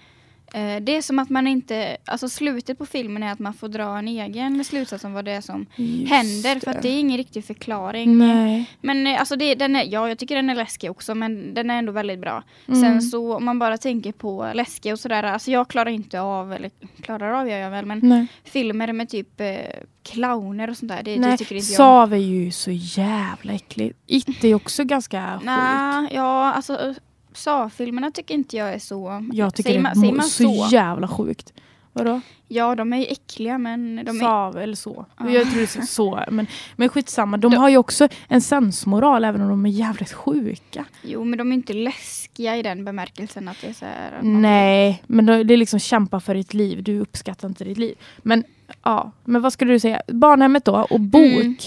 det är som att man inte, alltså slutet på filmen är att man får dra en egen slutsats om vad det är som Just händer. För att det är ingen riktig förklaring. Nej. Men eh, alltså det, den är, ja jag tycker den är läskig också men den är ändå väldigt bra. Mm. Sen så om man bara tänker på läskig och sådär, alltså jag klarar inte av, eller klarar av gör jag väl, men Nej. filmer med typ eh, clowner och sånt där, det, Nej, det tycker inte jag Sav är ju så jävla äckligt. It är också ganska sjukt. Nej, ja alltså Saw-filmerna tycker inte jag är så... Jag tycker säger det är man, så, så jävla sjukt. Vadå? Ja, de är ju äckliga men... De Sav eller så. Ah. Jag tror det är så. Men, men skitsamma, de, de har ju också en sensmoral även om de är jävligt sjuka. Jo, men de är inte läskiga i den bemärkelsen att det är så här... Nej, men det är liksom kämpa för ditt liv. Du uppskattar inte ditt liv. Men ja, men vad skulle du säga? Barnhemmet då och bok. Mm.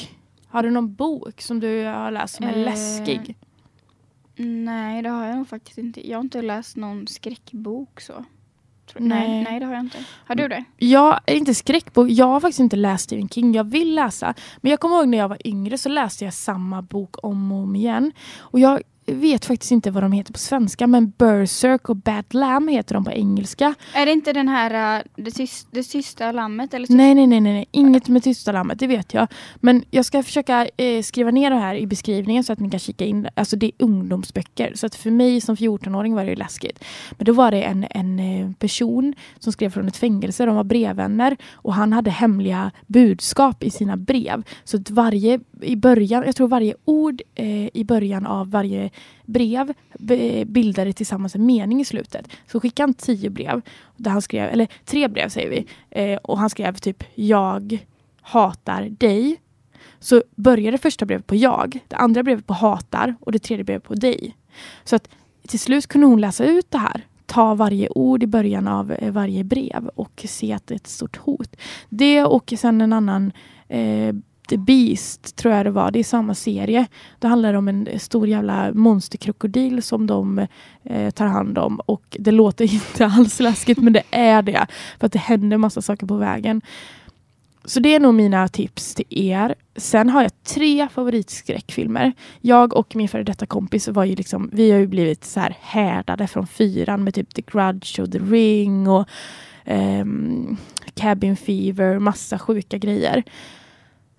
Har du någon bok som du har läst som är eh. läskig? Nej, det har jag nog faktiskt inte. Jag har inte läst någon skräckbok så. Nej. nej. nej, det har jag inte. Har du det? Jag är inte skräckbok. Jag har faktiskt inte läst Stephen King. Jag vill läsa. Men jag kommer ihåg när jag var yngre så läste jag samma bok om och om igen. Och jag vet faktiskt inte vad de heter på svenska men Berserk och Bad Lamb heter de på engelska. Är det inte den här uh, det, tyst, det tysta lammet? Eller nej, nej, nej, nej, inget med tysta lammet, det vet jag. Men jag ska försöka eh, skriva ner det här i beskrivningen så att ni kan kika in. Alltså det är ungdomsböcker. Så att för mig som 14-åring var det läskigt. Men då var det en, en eh, person som skrev från ett fängelse. De var brevvänner och han hade hemliga budskap i sina brev. Så att varje, i början, jag tror varje ord eh, i början av varje brev bildade tillsammans en mening i slutet. Så skickade han tio brev, där han skrev, eller tre brev säger vi, eh, och han skrev typ jag hatar dig. Så började första brevet på jag, det andra brevet på hatar och det tredje brevet på dig. Så att till slut kunde hon läsa ut det här ta varje ord i början av eh, varje brev och se att det är ett stort hot. Det och sen en annan eh, The Beast tror jag det var. Det är samma serie. Det handlar om en stor jävla monsterkrokodil som de eh, tar hand om. Och det låter inte alls läskigt men det är det. För att det händer massa saker på vägen. Så det är nog mina tips till er. Sen har jag tre favoritskräckfilmer. Jag och min före detta kompis var ju liksom, vi har ju blivit så här härdade från fyran med typ The Grudge och The Ring och um, Cabin Fever, massa sjuka grejer.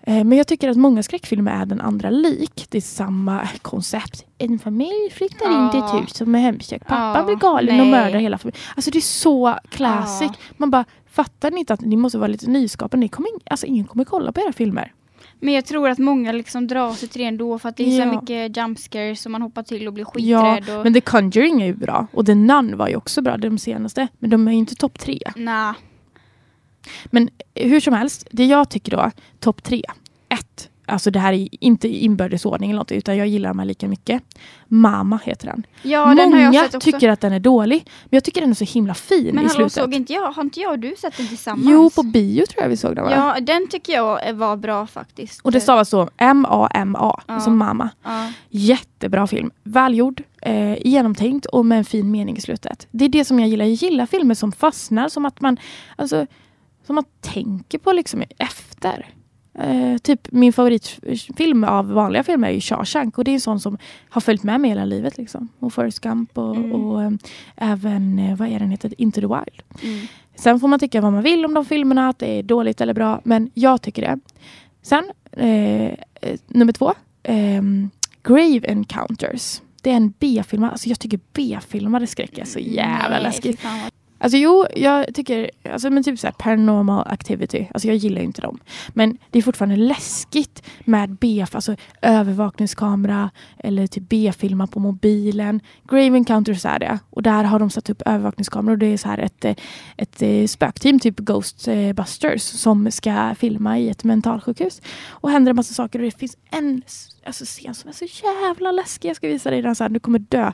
Eh, men jag tycker att många skräckfilmer är den andra lik. Det är samma koncept. En familj flyttar ja. in till ett hus som är hemsökt. Pappa ja, blir galen nej. och mördar hela familjen. Alltså det är så classic. Ja. Man bara, fattar ni inte att ni måste vara lite nyskapande? Ni kommer in, alltså ingen kommer kolla på era filmer. Men jag tror att många liksom drar sig till det ändå för att det är ja. så mycket jumpscares som man hoppar till och blir skiträdd. Ja, och... men The Conjuring är ju bra. Och The Nun var ju också bra, de senaste. Men de är ju inte topp tre. Nej. Men hur som helst, det jag tycker då, topp tre. Ett, alltså det här är inte inbördesordning eller något, utan jag gillar de här lika mycket. Mama heter den. Ja, Många den har jag sett också. tycker att den är dålig, men jag tycker den är så himla fin men i hallå, slutet. Såg inte jag, har inte jag och du sett den tillsammans? Jo, på bio tror jag vi såg den. Va? Ja, den tycker jag var bra faktiskt. Och det stavas så M-A-M-A, ja. alltså mamma. Ja. Jättebra film, välgjord, eh, genomtänkt och med en fin mening i slutet. Det är det som jag gillar. Jag gillar filmer som fastnar, som att man, alltså, som man tänker på liksom efter. Eh, typ min favoritfilm av vanliga filmer är ju Shawshank och det är en sån som har följt med mig hela livet. Liksom. Och Forrest Gump och, mm. och eh, även, eh, vad är den heter, Into the Wild. Mm. Sen får man tycka vad man vill om de filmerna, att det är dåligt eller bra, men jag tycker det. Sen, eh nummer två, eh, Grave Encounters. Det är en B-film. Alltså jag tycker B-filmade skräck är så jävla Nej, läskigt. Alltså jo, jag tycker, alltså men typ så paranormal activity, alltså jag gillar inte dem. Men det är fortfarande läskigt med BF, alltså övervakningskamera eller typ B-filma på mobilen. Grave Encounters är det. Och där har de satt upp övervakningskameror och det är så här ett, eh, ett, ett spökteam, typ Ghostbusters, som ska filma i ett mentalsjukhus. Och händer en massa saker och det finns en alltså, scen som är så jävla läskig. Jag ska visa dig den så här, du kommer dö.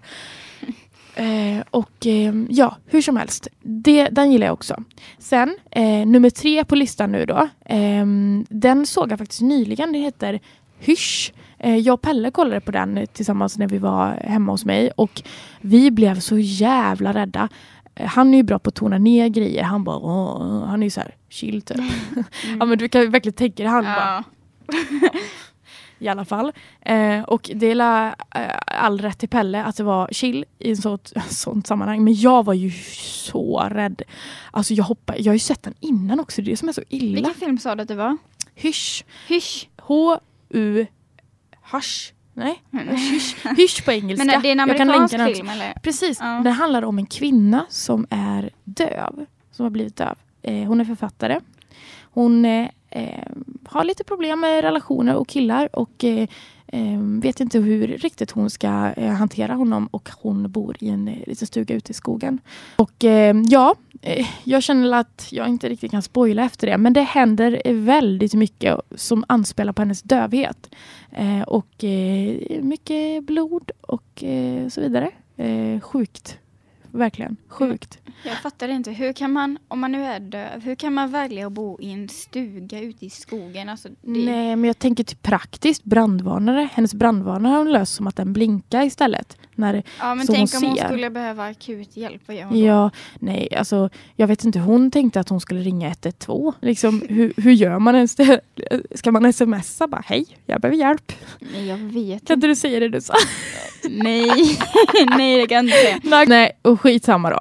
Eh, och eh, ja, hur som helst. Det, den gillar jag också. Sen, eh, nummer tre på listan nu då. Ehm, den såg jag faktiskt nyligen. Den heter Hysch. Eh, jag och Pelle kollade på den tillsammans när vi var hemma hos mig och vi blev så jävla rädda. Han är ju bra på att tona ner grejer. Han bara, Åh. han är ju så här chill typ. Mm. ja men du kan verkligen tänka dig. Han ja. bara i alla fall. Eh, och det är eh, all rätt till Pelle att det var chill i ett sånt, sånt sammanhang. Men jag var ju så rädd. Alltså jag hoppar, jag har ju sett den innan också, det är det som är så illa. Vilken film sa du att det var? Hysch. Hysch. H-U Hush. Nej, hysch, hysch på engelska. Men det är en amerikansk film eller? Precis, ja. det handlar om en kvinna som är döv. Som har blivit döv. Eh, hon är författare. Hon eh, eh, har lite problem med relationer och killar och eh, eh vet inte hur riktigt hon ska eh, hantera honom och hon bor i en eh, liten stuga ute i skogen. Och eh, ja, eh, jag känner att jag inte riktigt kan spoila efter det men det händer väldigt mycket som anspelar på hennes dövhet. Eh, och mycket blod och så vidare. sjukt verkligen sjukt. Jag fattar inte. Hur kan man, om man nu är döv, hur kan man välja att bo i en stuga ute i skogen? Alltså, det... Nej, men jag tänker till praktiskt brandvarnare. Hennes brandvarnare har hon löst som att den blinkar istället. När, ja, men tänk om hon skulle behöva akut hjälp. Vad gör hon ja, nej, alltså jag vet inte. Hon tänkte att hon skulle ringa 112. Liksom, hur, hur gör man ens det? Ska man smsa bara, hej, jag behöver hjälp. Nej, jag vet Kan inte du säga det du sa? nej, nej det kan inte. Nej, och skitsamma då.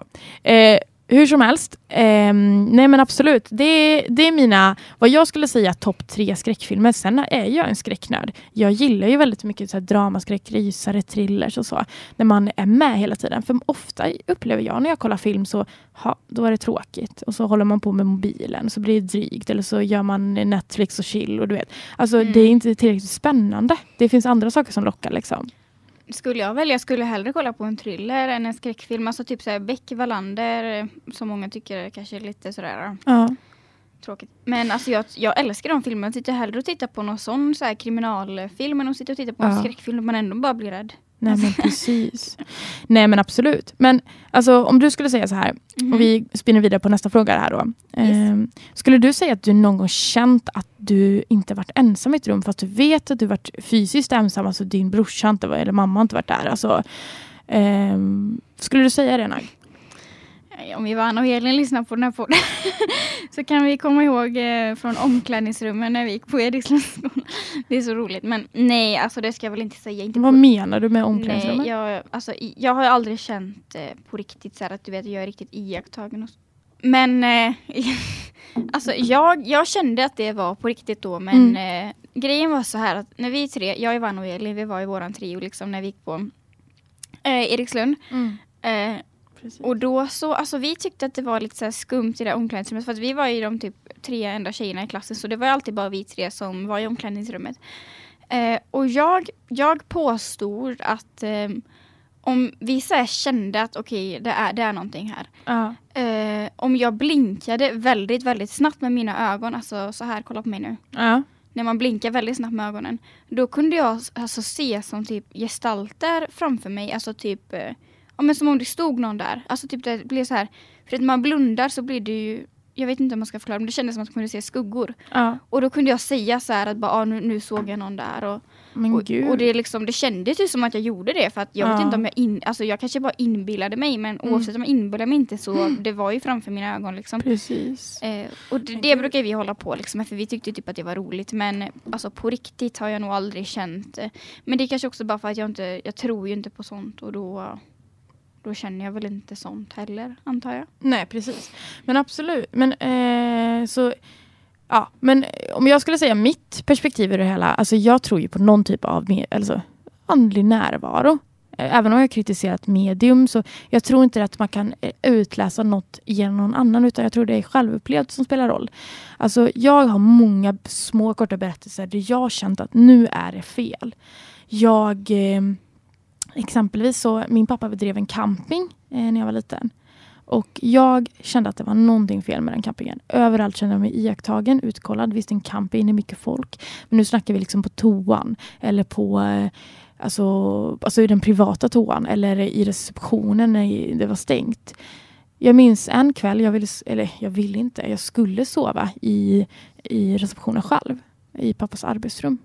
Eh, hur som helst, eh, nej men absolut. Det, det är mina, vad jag skulle säga, topp tre skräckfilmer. Sen är jag en skräcknörd. Jag gillar ju väldigt mycket så här dramaskräck, rysare, thrillers och så. När man är med hela tiden. För ofta upplever jag när jag kollar film så, ha, då är det tråkigt. Och så håller man på med mobilen, så blir det drygt. Eller så gör man Netflix och chill och du vet. Alltså mm. det är inte tillräckligt spännande. Det finns andra saker som lockar liksom skulle jag välja skulle jag hellre kolla på en thriller än en skräckfilm. Alltså typ såhär Beck Wallander som många tycker kanske är lite sådär ja. tråkigt. Men alltså jag, jag älskar de filmerna. Jag tittar hellre och tittar på någon sån så här, kriminalfilm än att sitta och titta på ja. en skräckfilm man ändå bara blir rädd. Nej men precis. Nej men absolut. Men alltså, om du skulle säga så här, mm. och vi spinner vidare på nästa fråga här då. Yes. Eh, skulle du säga att du någon gång känt att du inte varit ensam i ett rum fast du vet att du varit fysiskt ensam, alltså din brorsa inte var, eller mamma inte varit där. Alltså, eh, skulle du säga det Nag? Om Ivana och Elin lyssnar på den här podden så kan vi komma ihåg eh, från omklädningsrummen när vi gick på Erikslundsskolan. Det är så roligt. Men nej, alltså det ska jag väl inte säga. Inte Vad på... menar du med omklädningsrummet? Nej, jag, alltså, jag har aldrig känt eh, på riktigt så här, att du vet, jag är riktigt iakttagen. Och så. Men eh, alltså, jag, jag kände att det var på riktigt då. Men mm. eh, grejen var så här att när vi tre, jag, Ivana och Elin, vi var i våran trio liksom när vi gick på eh, Erikslund. Mm. Precis. Och då så, alltså vi tyckte att det var lite så skumt i det omklädningsrummet för att vi var ju de typ tre enda tjejerna i klassen så det var alltid bara vi tre som var i omklädningsrummet. Eh, och jag, jag påstod att eh, om vi så kände att okej okay, det, är, det är någonting här. Uh. Eh, om jag blinkade väldigt väldigt snabbt med mina ögon, alltså så här, kolla på mig nu. Uh. När man blinkar väldigt snabbt med ögonen. Då kunde jag alltså se som typ gestalter framför mig, alltså typ eh, ja, men som om det stod någon där. Alltså typ det blir så här, för att man blundar så blir det ju jag vet inte om man ska förklara men det kändes som att man kunde se skuggor. Ja. Och då kunde jag säga så här att bara, ah, nu, nu såg jag någon där. Och, och, och, det, liksom, det kändes ju som att jag gjorde det för att jag ja. vet inte om jag in, alltså jag kanske bara inbillade mig men mm. oavsett om jag inbillade mig inte så mm. det var ju framför mina ögon liksom. Precis. Eh, och det, det brukar vi hålla på liksom för vi tyckte typ att det var roligt men alltså på riktigt har jag nog aldrig känt. Eh, men det är kanske också bara för att jag inte, jag tror ju inte på sånt och då då känner jag väl inte sånt heller, antar jag. Nej, precis. Men absolut. Men eh, så... Ja, men eh, om jag skulle säga mitt perspektiv i det hela, alltså jag tror ju på någon typ av med, alltså, andlig närvaro. Eh, även om jag kritiserat medium så jag tror inte att man kan eh, utläsa något genom någon annan utan jag tror det är självupplevt som spelar roll. Alltså jag har många små korta berättelser där jag känt att nu är det fel. Jag eh, Exempelvis så min pappa bedrev en camping eh, när jag var liten. Och jag kände att det var någonting fel med den campingen. Överallt kände jag mig iakttagen, utkollad. Visst, en camping är mycket folk. Men nu snackar vi liksom på toan. Eller på eh, alltså, alltså i den privata toan. Eller i receptionen när det var stängt. Jag minns en kväll, jag ville, eller jag ville inte, jag skulle sova i, i receptionen själv. I pappas arbetsrum.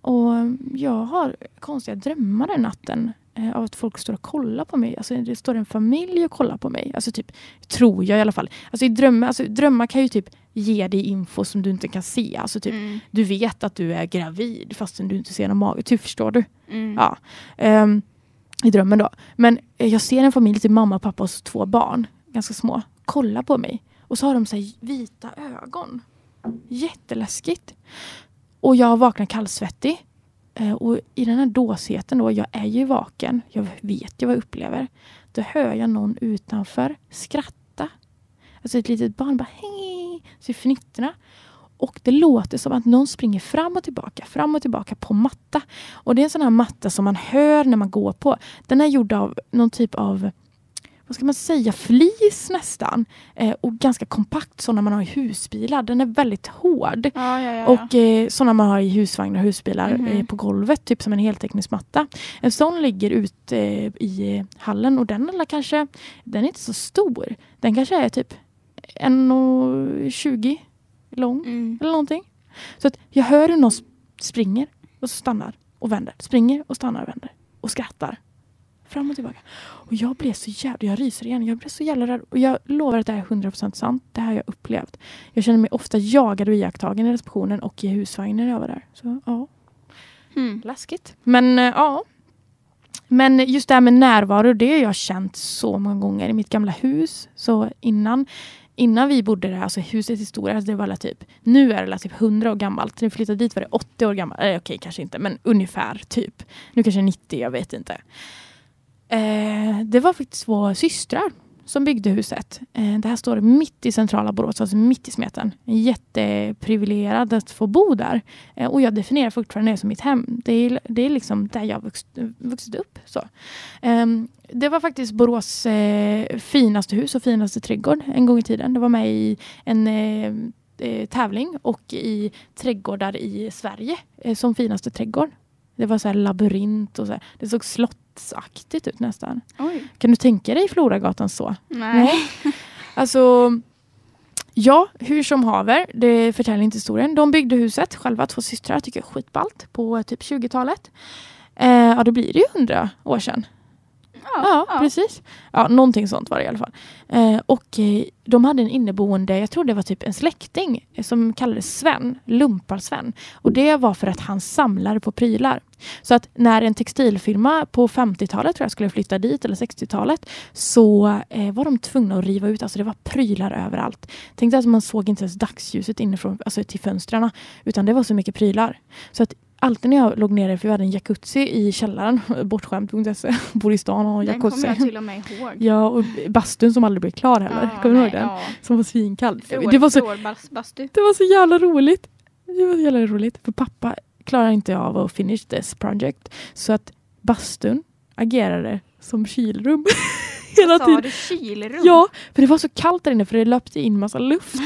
Och jag har konstiga drömmar den natten. eh, av att folk står och kollar på mig. Alltså, det står en familj och kollar på mig. Alltså typ, tror jag i alla fall. Alltså, i drömmar, alltså, drömmar kan ju typ ge dig info som du inte kan se. Alltså, typ, mm. Du vet att du är gravid fastän du inte ser någon mage. Typ, förstår du? Mm. Ja. Um, I drömmen då. Men eh, jag ser en familj, typ mamma, pappa och två barn. Ganska små. Kolla på mig. Och så har de så vita ögon. Jätteläskigt. Och jag vaknar kallsvettig. Eh, och i den här dåsheten då, jag är ju vaken, jag vet ju vad jag upplever. Då hör jag någon utanför skratta. Alltså ett litet barn bara hej, så fnittrarna. Och det låter som att någon springer fram och tillbaka, fram och tillbaka på matta. Och det är en sån här matta som man hör när man går på. Den är gjord av någon typ av vad ska man säga, flis nästan. Eh, och ganska kompakt sådana man har i husbilar. Den är väldigt hård. Ja, ja, ja. Och eh, sådana man har i husvagnar och husbilar mm -hmm. eh, på golvet, typ som en heltäckningsmatta. En sån ligger ute eh, i hallen och den är kanske, den är inte så stor. Den kanske är typ 1,20 lång mm. eller någonting. Så att jag hör hur någon springer och stannar och vänder. Springer och stannar och vänder. Och skrattar fram och tillbaka. Och jag blev så jävla, jag ryser igen, jag blev så jävla rädd. Och jag lovar att det här är 100% sant. Det här har jag upplevt. Jag känner mig ofta jagad och iakttagen i receptionen och i husvagnen när jag var där. Så ja. Mm. Läskigt. Men äh, ja. Men just det här med närvaro, det har jag känt så många gånger i mitt gamla hus. Så innan innan vi bodde där, alltså husets historia, alltså det var typ, nu är det typ 100 år gammalt. När vi flyttade dit var det 80 år gammalt. Eh, Okej, kanske inte, men ungefär typ. Nu kanske 90, jag vet inte. Eh, det var faktiskt två systrar som byggde huset. Eh, det här står mitt i centrala Borås, alltså mitt i smeten. Jätteprivilegierad att få bo där. Eh, och jag definierar fortfarande det som mitt hem. Det är, det är liksom där jag vuxit, vuxit upp. Så. Eh, det var faktiskt Borås eh, finaste hus och finaste trädgård en gång i tiden. Det var med i en eh, eh, tävling och i trädgårdar i Sverige som finaste trädgård. Det var så här labyrint och så här. Det såg slott stadsaktigt ut nästan. Oj. Kan du tänka dig Floragatan så? Nej. Nej. Alltså, ja, hur som haver, det förtäljer inte historien. De byggde huset själva, två systrar, tycker jag skitballt, på typ 20-talet. Eh, ja, då blir det ju hundra år sedan. Ja, ja, precis. Ja, någonting sånt var det i alla fall. Eh, och eh, de hade en inneboende, jag tror det var typ en släkting eh, som kallades Sven, Lumpar-Sven. Och det var för att han samlade på prylar. Så att när en textilfirma på 50-talet tror jag skulle flytta dit, eller 60-talet, så eh, var de tvungna att riva ut, alltså det var prylar överallt. Tänk att man såg inte ens dagsljuset inifrån, alltså till fönstren, utan det var så mycket prylar. Så att alltid när jag låg nere, för vi hade en jacuzzi i källaren, bortskämt.se, bor i stan och har jacuzzi. Den kommer jag till och med ihåg. Ja, och bastun som aldrig blev klar heller. Ja, kommer du ihåg den? Ja. Som var svinkall. Det var, så, det var så jävla roligt. Det var så jävla roligt. För pappa klarar inte av att finish this project. Så att bastun agerade som kylrum. Hela Vad sa du? Kylrum? Ja, för det var så kallt där inne för det löpte in massa luft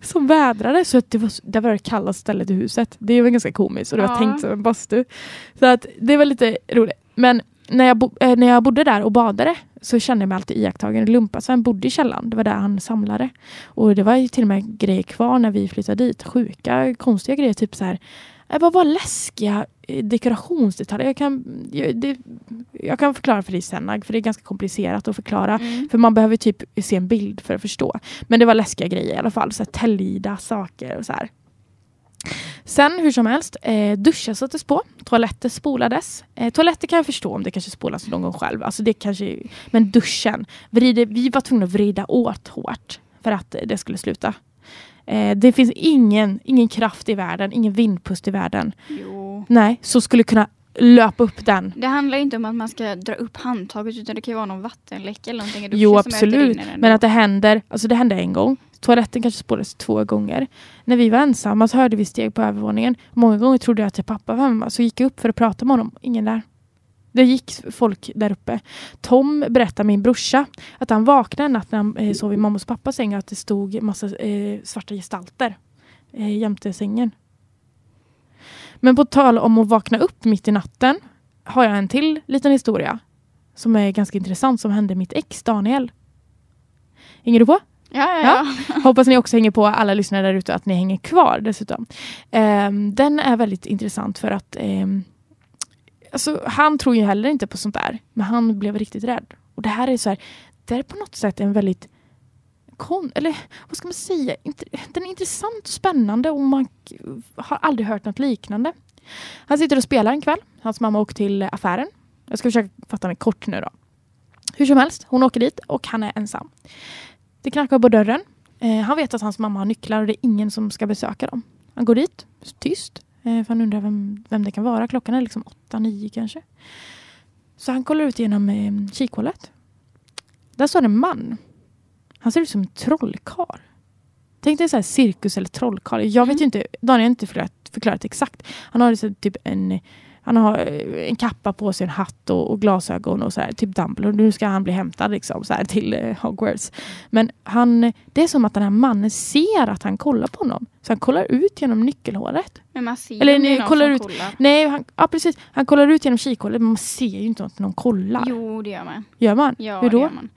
som vädrade så att det var, det var det kallaste stället i huset. Det var ganska komiskt och det ja. var tänkt som en bastu. Så att det var lite roligt. Men när jag, bo, äh, när jag bodde där och badade så kände jag mig alltid iakttagen. Lumpasven bodde i källaren. Det var där han samlade. Och det var ju till och med grejer kvar när vi flyttade dit. Sjuka, konstiga grejer. Typ så här var bara läskiga eh, dekorationsdetaljer. Jag kan, jag, det, jag kan förklara för dig sen, för det är ganska komplicerat att förklara. Mm. För man behöver typ se en bild för att förstå. Men det var läskiga grejer i alla fall. Så täljda saker och så här. Sen hur som helst, eh, duschen sattes på, toaletter spolades. Eh, toaletter kan jag förstå om det kanske spolas någon gång själv. Alltså det kanske, men duschen, vrider, vi var tvungna att vrida åt hårt för att det skulle sluta. Eh, det finns ingen, ingen kraft i världen, ingen vindpust i världen. Jo. Nej, så skulle kunna löpa upp den. Det handlar inte om att man ska dra upp handtaget utan det kan ju vara någon vattenläcka eller någonting. Jo absolut, men att det händer, alltså det hände en gång. Toaletten kanske spårades två gånger. När vi var ensamma så hörde vi steg på övervåningen. Många gånger trodde jag att pappa var hemma så gick jag upp för att prata med honom. Ingen där. Det gick folk där uppe. Tom berättade min brorsa att han vaknade en natt när han eh, sov i mammas och pappas säng att det stod massa eh, svarta gestalter eh, jämte sängen. Men på tal om att vakna upp mitt i natten har jag en till liten historia som är ganska intressant som hände mitt ex Daniel. Hänger du på? Ja, ja, ja. Hoppas ni också hänger på alla lyssnare där ute att ni hänger kvar dessutom. Um, den är väldigt intressant för att um, alltså, han tror ju heller inte på sånt där. Men han blev riktigt rädd. Och det här är så här, det är på något sätt en väldigt kon eller vad ska man säga, den är intressant och spännande och man har aldrig hört något liknande. Han sitter och spelar en kväll. Hans mamma åker till affären. Jag ska försöka fatta mig kort nu då. Hur som helst, hon åker dit och han är ensam. Det knackar på dörren. Eh, han vet att hans mamma har nycklar och det är ingen som ska besöka dem. Han går dit, tyst. Eh, för han undrar vem, vem det kan vara. Klockan är liksom åtta, nio kanske. Så han kollar ut genom eh, kikhålet. Där står en man. Han ser ut som en trollkarl. Tänk dig så här cirkus eller trollkarl. Jag vet mm. inte, Daniel har inte förklarat, förklarat exakt. Han har liksom typ en han har eh, en kappa på sig, en hatt och, och glasögon och så här, typ Dumbledore. Nu ska han bli hämtad liksom, så här, till eh, Hogwarts. Men han, det är som att den här mannen ser att han kollar på honom. Så han kollar ut genom nyckelhålet. Men man ser Eller, nej, kollar ut, kollar. Nej, han, ja, precis. Han kollar ut genom kikhålet men man ser ju inte att någon kollar. Jo, det gör man. Gör man? Ja, Hur då? Det gör man.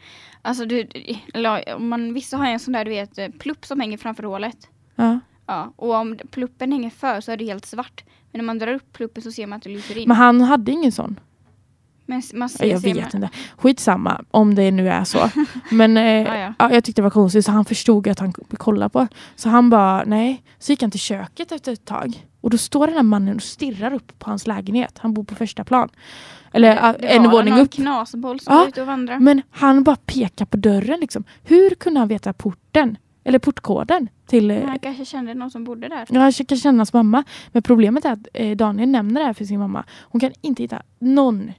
Alltså, du, eller, man, vissa har en sån där du vet, plupp som hänger framför hålet. Ja. Ja, och om pluppen hänger för så är det helt svart. Men när man drar upp pluppen så ser man att det lyser in. Men han hade ingen sån. Men man ser, jag vet man. inte. Skitsamma om det nu är så. Men eh, ah, ja. Ja, jag tyckte det var konstigt så han förstod att han kollade på. Så han bara nej. Så gick han till köket efter ett tag. Och då står den här mannen och stirrar upp på hans lägenhet. Han bor på första plan. Eller det, det en våning upp. knasboll som ja, ute och vandrar. Men han bara pekar på dörren liksom. Hur kunde han veta porten? Eller portkoden. Till, han eh, kanske kände någon som bodde där. Ja, han kanske kände hans mamma. Men problemet är att eh, Daniel nämner det här för sin mamma. Hon kan inte hitta någon.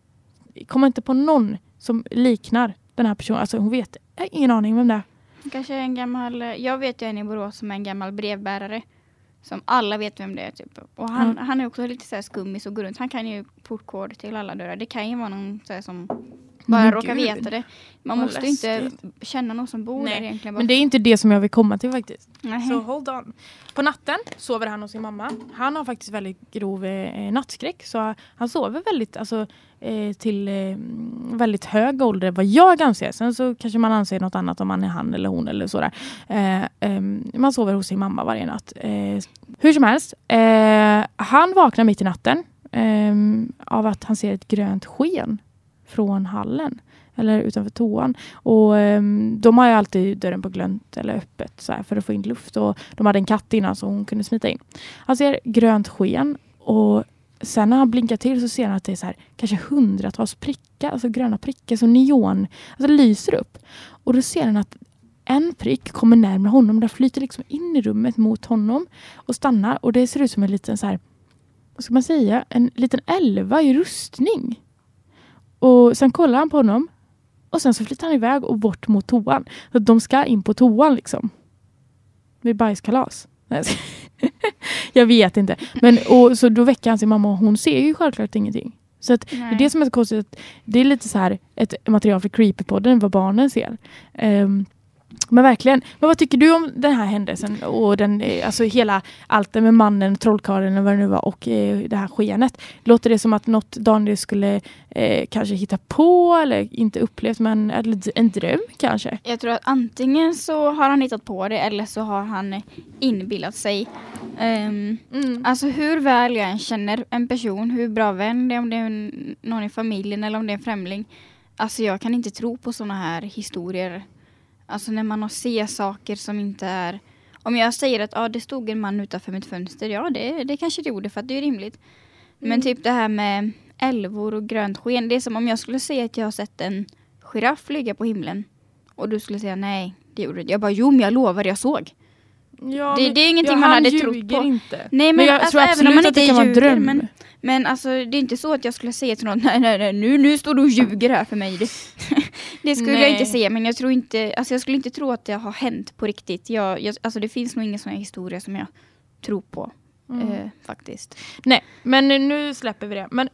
Kommer inte på någon som liknar den här personen. Alltså hon vet. Jag har ingen aning vem det är. Kanske en gammal. Jag vet ju en i Borås som är en gammal brevbärare. Som alla vet vem det är typ. Och han, mm. han är också lite så här skummis och går runt. Han kan ju portkod till alla dörrar. Det kan ju vara någon så som bara råkar veta det. Man måste läskigt. inte känna någon som bor Nej. där egentligen. Men det är inte det som jag vill komma till faktiskt. Nej. Så hold on. På natten sover han hos sin mamma. Han har faktiskt väldigt grov eh, nattskräck. Så han sover väldigt, alltså, eh, till eh, väldigt hög ålder vad jag anser. Sen så kanske man anser något annat om man är han eller hon eller sådär. Eh, ehm, man sover hos sin mamma varje natt. Eh, hur som helst. Eh, han vaknar mitt i natten ehm, av att han ser ett grönt sken från hallen eller utanför toan. Och um, de har ju alltid dörren på glönt eller öppet så här, för att få in luft. Och de hade en katt innan så hon kunde smita in. Han ser grönt sken och sen när han blinkar till så ser han att det är så här, kanske hundratals prickar, alltså gröna prickar, som neon, alltså lyser upp. Och då ser han att en prick kommer närmare honom, den flyter liksom in i rummet mot honom och stannar. Och det ser ut som en liten så här, vad ska man säga, en liten elva i rustning. Och sen kollar han på honom och sen så flyttar han iväg och bort mot toan. Så de ska in på toan liksom. Är bajskalas. jag vet inte. Men, och, så då väcker han sin mamma och hon ser ju självklart ingenting. Så att det är det som är så konstigt. Det är lite så här ett material för Creepypodden vad barnen ser. Um, men verkligen. Men vad tycker du om den här händelsen och den, eh, alltså hela allt med mannen, trollkarlen och vad det nu var och eh, det här skenet? Låter det som att något Daniel skulle eh, kanske hitta på eller inte upplevt men en dröm kanske? Jag tror att antingen så har han hittat på det eller så har han inbillat sig. Um, mm. Alltså hur väl jag än känner en person, hur bra vän det är, om det är någon i familjen eller om det är en främling. Alltså jag kan inte tro på sådana här historier Alltså när man ser saker som inte är... Om jag säger att ah, det stod en man utanför mitt fönster, ja det, det kanske det gjorde för att det är rimligt. Men mm. typ det här med älvor och grönt sken, det är som om jag skulle säga att jag har sett en giraff flyga på himlen. Och du skulle säga nej, det gjorde det. Jag bara, jo men jag lovar, jag såg. Ja, det, det, är ingenting ja, man hade trott på. Inte. Nej, men, men jag alltså, tror absolut även om man inte att det kan ljuger, vara dröm. Men, men alltså, det är inte så att jag skulle säga till någon, nej, nej, nej nu, nu står du och ljuger här för mig. Det, det skulle nej. jag inte säga, men jag tror inte, alltså jag skulle inte tro att det har hänt på riktigt. Jag, jag, alltså det finns nog ingen sån här historia som jag tror på. Mm. Eh, faktiskt. Nej, men nu släpper vi det. Men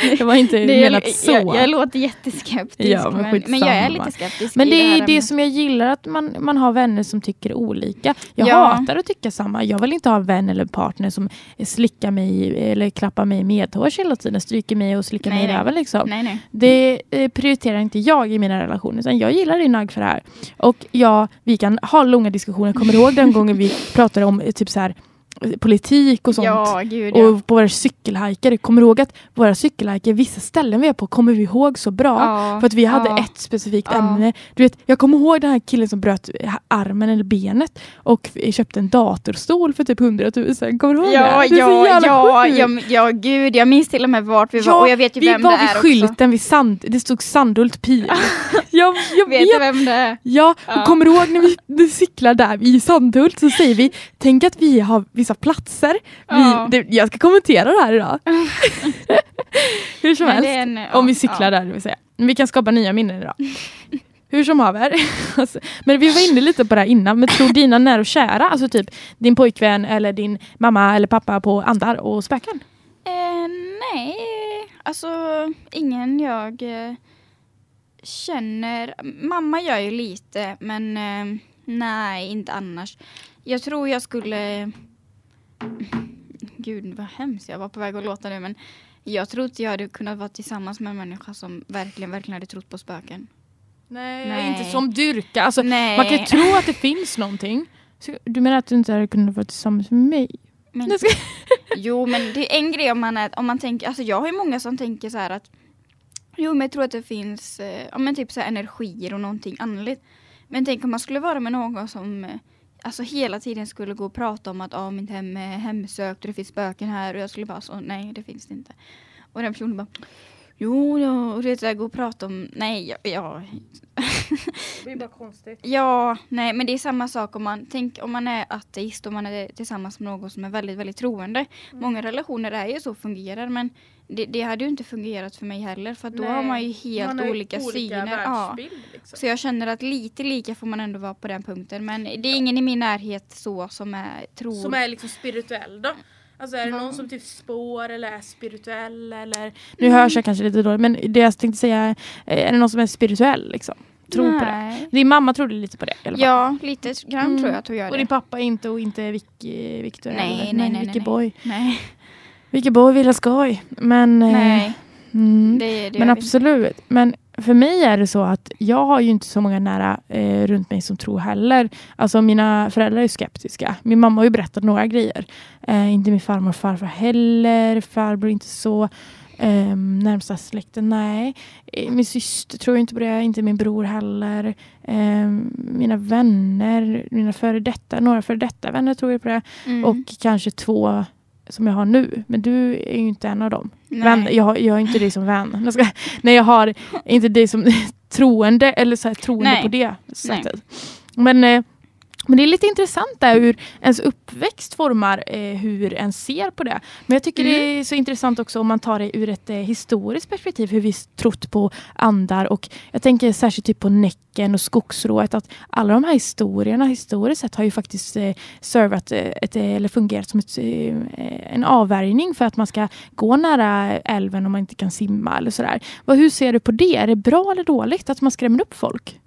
det var inte det, menat så. Jag, jag låter jätteskeptisk. Ja, men, men, men, jag är lite skeptisk. Men det är det, det som jag gillar, att man, man har vänner som tycker olika. Jag ja. hatar att tycka samma. Jag vill inte ha en vän eller partner som slickar mig eller klappar mig medhårs hela tiden. Stryker mig och slickar nej, mig i röven. Liksom. Nej, nej. Det eh, prioriterar inte jag i mina relationer. Utan jag gillar din nagg för det här. Och ja, vi kan ha långa diskussioner. Kommer du ihåg den gången vi pratade om eh, typ så här politik och sånt. Ja, gud, ja. Och på våra cykelhajkar. Kommer du ihåg att våra cykelhajkar, vissa ställen vi är på kommer vi ihåg så bra. Ja, För att vi hade ett specifikt ämne. Du vet, jag kommer ihåg den här killen som bröt armen eller benet och köpte en datorstol för typ 100 000. Kommer du ihåg Ja, det? det? ja, ja, ja, ja, gud, jag minns till och med vart vi var och jag vet ju vi vem var det vid är också. skylten vid Sand, det stod Sandhult pil. jag, jag Vet vet. vem det är? Ja, Ja. kommer du ihåg när vi, vi cyklar där i Sandhult så säger vi, tänk att vi har vissa platser. Vi, Ja. det, jag ska kommentera det här idag. Hur som helst, en- ja, om vi cyklar där det vill säga. Vi kan skapa nya minnen idag. Hur som haver. Alltså, men vi var inne lite på det här innan, men tror dina nära och kära, alltså typ din pojkvän eller din mamma eller pappa på andar och spöken? Eh, nej, alltså ingen jag eh, känner. Mamma gör ju lite, men eh, nej, inte annars. Jag tror jag skulle... Gud, vad hemskt jag var på väg att låta nu, men jag tror inte jag hade kunnat vara tillsammans med en människa som verkligen, verkligen hade trott på spöken. Nej, Nej. inte som dyrka. Alltså, nej. Man kan ju tro att det finns någonting. Så, du menar att du inte hade kunnat vara tillsammans med mig? Men, jo, men det är en grej om man, är, om man tänker, alltså jag har ju många som tänker så här att Jo, men jag tror att det finns eh, ja, men typ så energier och någonting andligt. Men tänk om man skulle vara med någon som eh, alltså hela tiden skulle gå och prata om att ah, mitt hem är hemsökt och det finns spöken här och jag skulle bara så nej, det finns det inte. Och den personen bara Jo, ja, och det är så här, gå och prata om, nej, ja, Det blir bara konstigt. Ja, nej men det är samma sak om man, tänk, om man är ateist och man är tillsammans med någon som är väldigt, väldigt troende. Mm. Många relationer är ju så fungerar men det, det hade ju inte fungerat för mig heller för att då Nej, har man ju helt olika, syner. Ja. liksom. Så jag känner att lite lika får man ändå vara på den punkten men det är ingen i min närhet så som är tror. Som är liksom spirituell då? Alltså är det någon som typ spår eller är spirituell eller... Nu hörs jag kanske lite dåligt men det jag tänkte säga är, är det någon som är spirituell liksom? Tror på det? Din mamma trodde lite på det i alla fall. Ja, lite grann Mm. tror jag att hon gör Och det. din pappa inte och inte Vicky, Victor Nej, heller. nej, nej, nej, Vicky boy. Nej, Vicky boy vill ha skoj. Men, eh, nej mm. det, det Men absolut. Men för mig är det så att jag har ju inte så många nära eh, runt mig som tror heller. Alltså mina föräldrar är skeptiska. Min mamma har ju berättat några grejer. Eh, inte min farmor och farfar heller. Farbror inte så. Eh, närmsta släkten, nej. Eh, min syster tror inte på det. Inte min bror heller. Eh, mina vänner, mina före detta, några före detta vänner tror jag på det. Mm. Och kanske två som jag har nu. Men du är ju inte en av dem. Nej. Vän, jag, har, jag har inte dig som vän. Jag ska, nej, jag har inte dig som troende eller så här, troende Nej. på det sättet. Men, eh, men det är lite intressant där hur ens uppväxt formar eh, hur en ser på det. Men jag tycker det Mm. är så intressant också om man tar det ur ett eh, historiskt perspektiv hur vi trott på andar och jag tänker särskilt typ på Näcken och Skogsrået att alla de här historierna historiskt sett har ju faktiskt eh, servat eh, ett, eh, eller fungerat som ett, eh, en avvärjning för att man ska gå nära älven om man inte kan simma eller sådär. Vad, hur ser du på det? Är det bra eller dåligt att man skrämmer upp folk?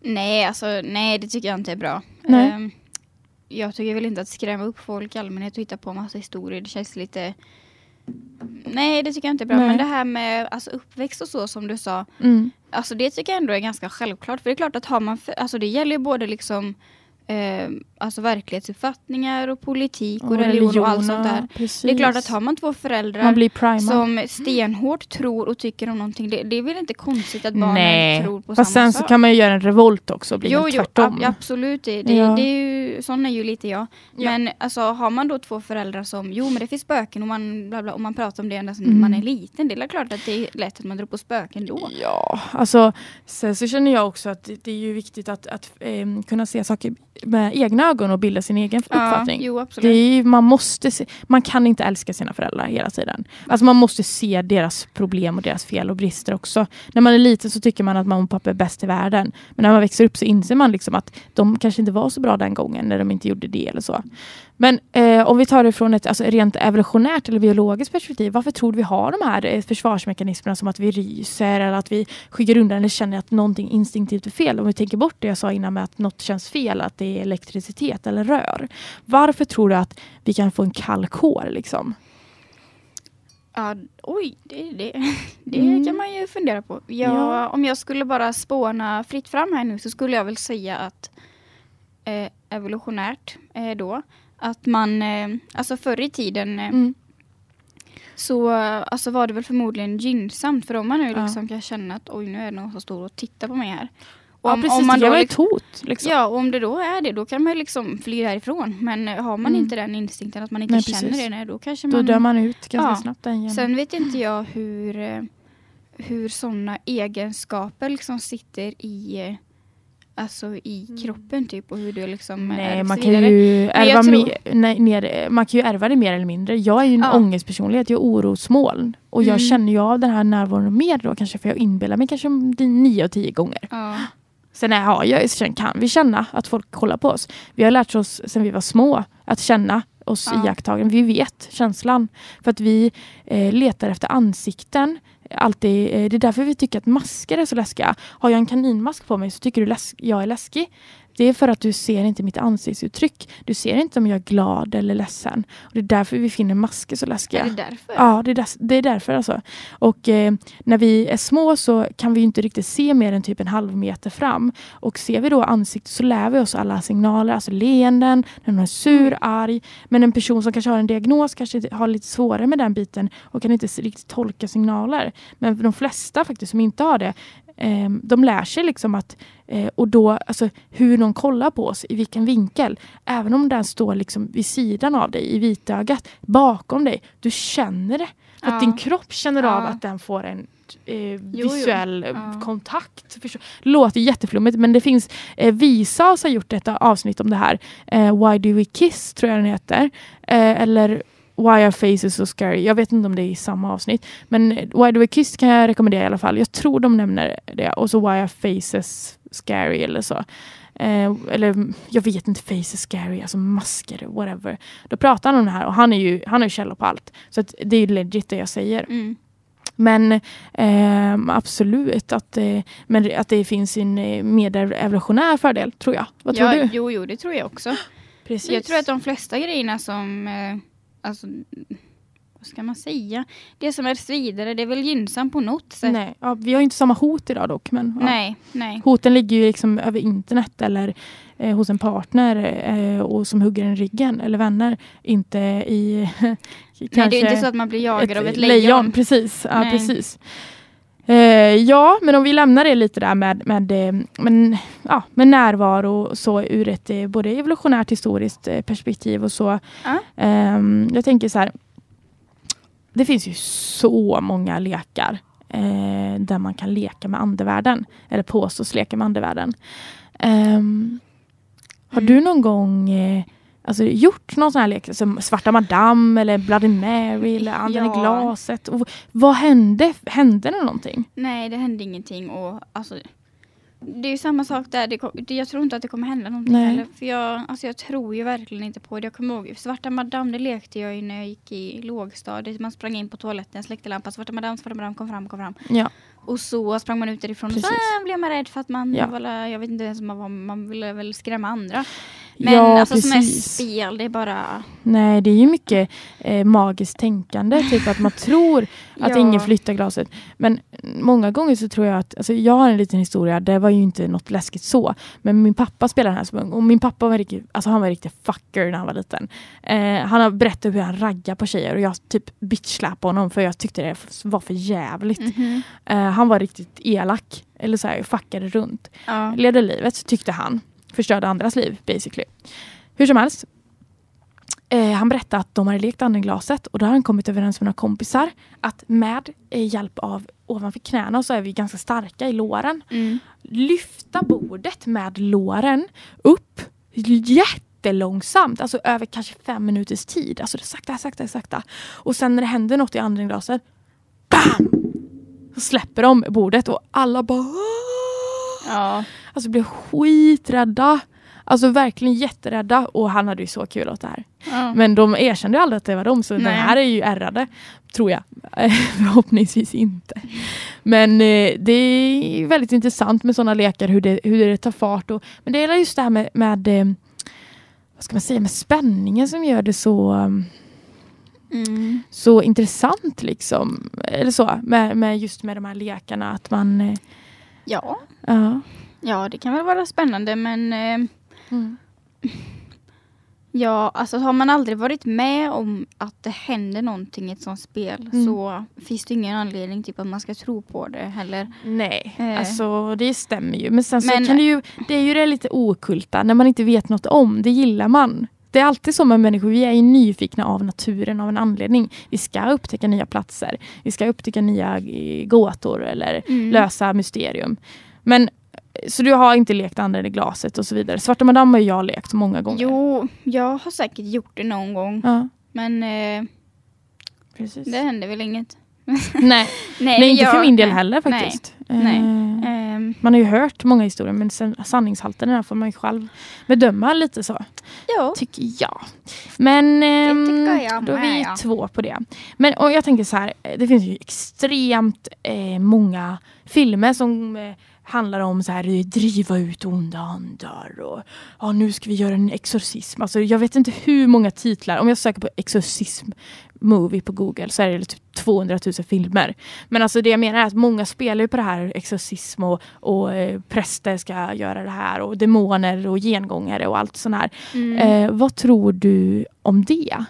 Nej, alltså nej det tycker jag inte är bra. Nej. Ehm, jag tycker väl inte att skrämma upp folk i allmänhet och hitta på massa historier. Det känns lite... Nej, det tycker jag inte är bra. Nej. Men det här med alltså, uppväxt och så som du sa. Mm. Alltså det tycker jag ändå är ganska självklart. För det är klart att har man... För, alltså det gäller ju både liksom... Eh, alltså verklighetsuppfattningar och politik och, religion, och allt sånt där. Precis. Det är klart att har man två föräldrar man som stenhårt tror och tycker om någonting. Det, det är väl inte konstigt att barnen Nej, tror på fast samma sen sak. så kan man ju göra en revolt också och bli Jo, helt jo tvärtom. ab- absolut. Det, det, Ja. det är ju, sån är ju lite jag. Ja. Men alltså, har man då två föräldrar som, jo men det finns spöken och man, bla bla, och man pratar om det ända sedan Mm. man är liten. Det är klart att det är lätt att man drar på spöken då. Ja, alltså sen så känner jag också att det, är ju viktigt att, att ehm, kunna se saker med egna ögon och bilda sin egen uppfattning. jo är man, måste se, man kan inte älska sina föräldrar hela tiden. Alltså man måste se deras problem och deras fel och brister också. När man är liten så tycker man att mamma och pappa är bäst i världen. Men när man växer upp så inser man liksom att de kanske inte var så bra den gången när de inte gjorde det eller så. Men eh, om vi tar det från ett alltså, rent evolutionärt eller biologiskt perspektiv. Varför tror du vi har de här eh, försvarsmekanismerna som att vi ryser eller att vi skyggar undan eller känner att någonting instinktivt är fel? Om vi tänker bort det jag sa innan med att något känns fel, att det är elektricitet eller rör. Varför tror du att vi kan få en kall kår liksom? Ja, oj, det, det, det Mm. kan man ju fundera på. Ja, Ja. Om jag skulle bara spåna fritt fram här nu så skulle jag väl säga att eh, evolutionärt eh, då att man, eh, alltså förr i tiden eh, mm. så alltså var det väl förmodligen gynnsamt för om man nu liksom kan känna att oj nu är det någon som står och tittar på mig här. Och ja om, precis, om man det var ett hot. Liksom. Ja, och om det då är det då kan man liksom fly härifrån. Men har man mm. inte den instinkten att man inte nej, känner precis. det, nej, då kanske man... Då dör man ut ganska ja. snabbt. Den Sen vet inte jag hur, eh, hur sådana egenskaper liksom sitter i alltså i mm. kroppen typ och hur det liksom nej, man kan ju ärva tror... nej, ner, man kan ju ärva det mer eller mindre. Jag är ju en ja. ångestpersonlighet, jag är orosmoln. Och jag mm. känner ju av den här närvaron mer då kanske för jag inbillar mig kanske nio och tio gånger. Ja. Sen är, ja, jag, sen kan vi känna att folk kollar på oss. Vi har lärt oss sen vi var små att känna oss ja. iakttagen. Vi vet känslan. För att vi eh, letar efter ansikten alltid, eh, det är därför vi tycker att masker är så läskiga. Har jag en kaninmask på mig så tycker du jag är läskig. Det är för att du ser inte mitt ansiktsuttryck. Du ser inte om jag är glad eller ledsen. Och det är därför vi finner masker så läskiga. Är det därför? Ja, det är, där, det är därför. Alltså. Och eh, när vi är små så kan vi inte riktigt se mer än typ en halv meter fram. Och ser vi då ansiktet så lär vi oss alla signaler, alltså leenden, när någon är sur, mm. arg. Men en person som kanske har en diagnos kanske har lite svårare med den biten och kan inte riktigt tolka signaler. Men de flesta faktiskt som inte har det eh, de lär sig liksom att eh, och då alltså hur någon kollar på oss, i vilken vinkel. Även om den står liksom vid sidan av dig, i vitögat, bakom dig. Du känner det. Ja. Att din kropp känner ja. av att den får en eh, visuell jo, jo. Ja. kontakt. Låter jätteflummigt men det finns eh, Visas har gjort ett avsnitt om det här. Eh, Why do we kiss tror jag den heter. Eh, eller Why are faces so scary? Jag vet inte om det är i samma avsnitt. Men Why do we kiss kan jag rekommendera i alla fall. Jag tror de nämner det. Och så Why are faces scary eller så. Eh, eller jag vet inte, faces scary, alltså masker, whatever. Då pratar han om det här och han är ju, han är källa på allt. Så det är legit det jag säger. Mm. Men eh, absolut att, eh, men att det finns en eh, mer evolutionär fördel, tror jag. Vad tror ja, du? Jo, jo, det tror jag också. Precis. Jag tror att de flesta grejerna som eh, alltså, vad ska man säga? Det som är stridare, det är väl gynnsamt på något sätt. Nej, ja, vi har inte samma hot idag dock. Men, ja. nej, nej. Hoten ligger ju liksom över internet eller eh, hos en partner eh, och som hugger en ryggen eller vänner. Inte i Nej, det är inte så att man blir jagad av ett lejon. lejon precis, ja, precis. Eh, ja, men om vi lämnar det lite där med, med, eh, med, ja, med närvaro så ur ett eh, både evolutionärt historiskt perspektiv och så. Mm. jag tänker så här. Det finns ju så många lekar där man kan leka med andevärlden. Eller påstås leka med andevärlden. Um, har mm. du någon gång alltså, gjort någon sån här lek som Svarta Madame eller Bloody Mary eller Anden ja. i glaset? Och vad hände? Hände det någonting? Nej, det hände ingenting. Och, alltså, det är samma sak där. Det, jag tror inte att det kommer hända någonting Nej. heller. För jag, alltså jag tror ju verkligen inte på det. Jag kommer ihåg, Svarta Madame det lekte jag ju när jag gick i lågstadiet. Man sprang in på toaletten, släckte lampan. Svarta Madame, Svarta Madame kom fram, kom fram. Ja. Och så sprang man ut därifrån Precis. och så blev man rädd för att man, ja. var, jag vet inte ens om man var, man ville väl skrämma andra. Men ja, alltså precis. som är spel, det är bara... Nej, det är ju mycket eh, magiskt tänkande. Typ att man tror att ja. ingen flyttar glaset. Men många gånger så tror jag att... Alltså jag har en liten historia, det var ju inte något läskigt så. Men min pappa spelade den här som ung. Och min pappa var riktigt, alltså han var riktigt fucker när han var liten. Eh, han har berättat hur han raggar på tjejer och jag typ bitchsläpade honom för jag tyckte det var för jävligt. Mm -hmm. eh, han var riktigt elak. Eller så här, fuckade runt. Ja. Leder livet, tyckte han förstörde andras liv basically. Hur som helst. Eh, han berättade att de hade lekt andeglaset och då har han kommit överens med några kompisar att med eh, hjälp av ovanför knäna så är vi ganska starka i låren. Mm. Lyfta bordet med låren upp jättelångsamt, alltså över kanske fem minuters tid. Alltså det sakta, sakta, sakta. Och sen när det händer något i andeglaset, BAM! Så släpper de bordet och alla bara Ja. Alltså blev skiträdda. Alltså verkligen jätterädda och han hade ju så kul åt det här. Ja. Men de erkände aldrig att det var de så Nej. den här är ju ärrade. Tror jag. Förhoppningsvis inte. Men eh, det är väldigt intressant med sådana lekar hur det, hur det tar fart. Och, men det är just det här med, med eh, vad ska man säga, med spänningen som gör det så mm. så intressant liksom. Eller så, med, med just med de här lekarna att man eh, Ja. Ja. Ja, det kan väl vara spännande men eh, mm. Ja, alltså har man aldrig varit med om att det händer någonting i ett sånt spel mm. så finns det ingen anledning typ att man ska tro på det heller. Nej, eh. alltså det stämmer ju. Men sen Men, så kan det ju, det är ju det lite okulta när man inte vet något om, det gillar man. Det är alltid så med människor, vi är ju nyfikna av naturen av en anledning. Vi ska upptäcka nya platser, vi ska upptäcka nya eh, gåtor eller mm. lösa mysterium. Men så du har inte lekt andra i glaset och så vidare. Svarta madam har jag lekt många gånger. Jo, jag har säkert gjort det någon gång. Ja. Men eh, Precis. det hände väl inget. nej. nej, nej inte jag, för min del nej. heller faktiskt. Nej. Eh, um, man har ju hört många historier men sen, sanningshalten där får man ju själv bedöma lite så. Jo. Tycker jag. Men eh, jag då är vi ja. två på det. Men och jag tänker så här, det finns ju extremt eh, många filmer som eh, handlar om så här driva ut onda andar och ja, nu ska vi göra en exorcism. Alltså, jag vet inte hur många titlar, om jag söker på exorcism movie på Google så är det typ 200 000 filmer. Men alltså det jag menar är att många spelar ju på det här exorcism och, och eh, präster ska göra det här och demoner och gengångare och allt sånt här. Mm. Eh, vad tror du om det?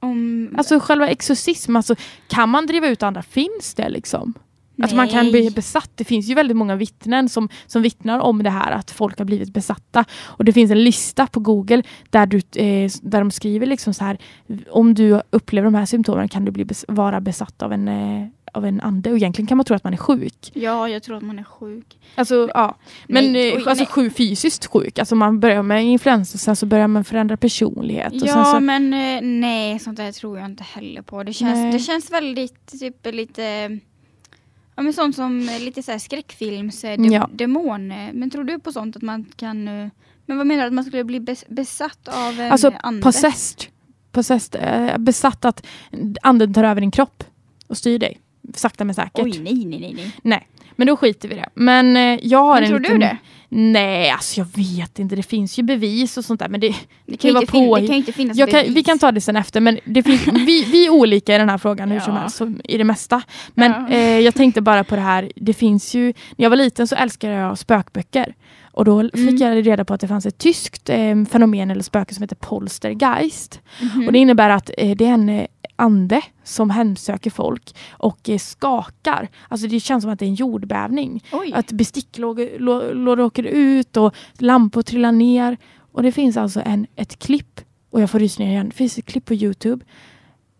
Om... Alltså själva exorcism, alltså, kan man driva ut andra? Finns det liksom? Att man kan bli besatt. Det finns ju väldigt många vittnen som, som vittnar om det här att folk har blivit besatta. Och det finns en lista på Google där, du, eh, där de skriver liksom så här om du upplever de här symptomen kan du bli bes vara besatt av en, eh, av en ande. Och egentligen kan man tro att man är sjuk. Ja, jag tror att man är sjuk. Alltså, ja. Men nej, eh, alltså, sjuk, fysiskt sjuk. Alltså man börjar med influensa sen så börjar man förändra personlighet. ja, så... men eh, nej, sånt där tror jag inte heller på. Det känns, det känns väldigt typ lite Ja, men sånt som lite så här skräckfilms eh, ja. demon. Men tror du på sånt att man kan... Eh, men vad menar du? Att man skulle bli besatt av en alltså, ande? Possessed. possessed eh, besatt att anden tar över din kropp och styr dig. Sakta men säkert. Oj, nej, nej, nej. Nej, nej men då skiter vi i det. Men jag har men en tror liten... du det? Nej, alltså jag vet inte. Det finns ju bevis och sånt där. Men det, det kan ju vara på. Det kan inte finnas jag kan, Vi kan ta det sen efter. Men det finns, vi, vi är olika i den här frågan hur som helst. I det mesta. Men ja. eh, jag tänkte bara på det här. Det finns ju. När jag var liten så älskade jag spökböcker. Och då fick mm. jag reda på att det fanns ett tyskt eh, fenomen eller spöke som heter Polstergeist. Mm. Och det innebär att eh, det är en eh, ande som hemsöker folk och eh, skakar. Alltså det känns som att det är en jordbävning. Oj. Att besticklådor åker ut och lampor trillar ner. Och det finns alltså en, ett klipp, och jag får rysningar igen, det finns ett klipp på Youtube.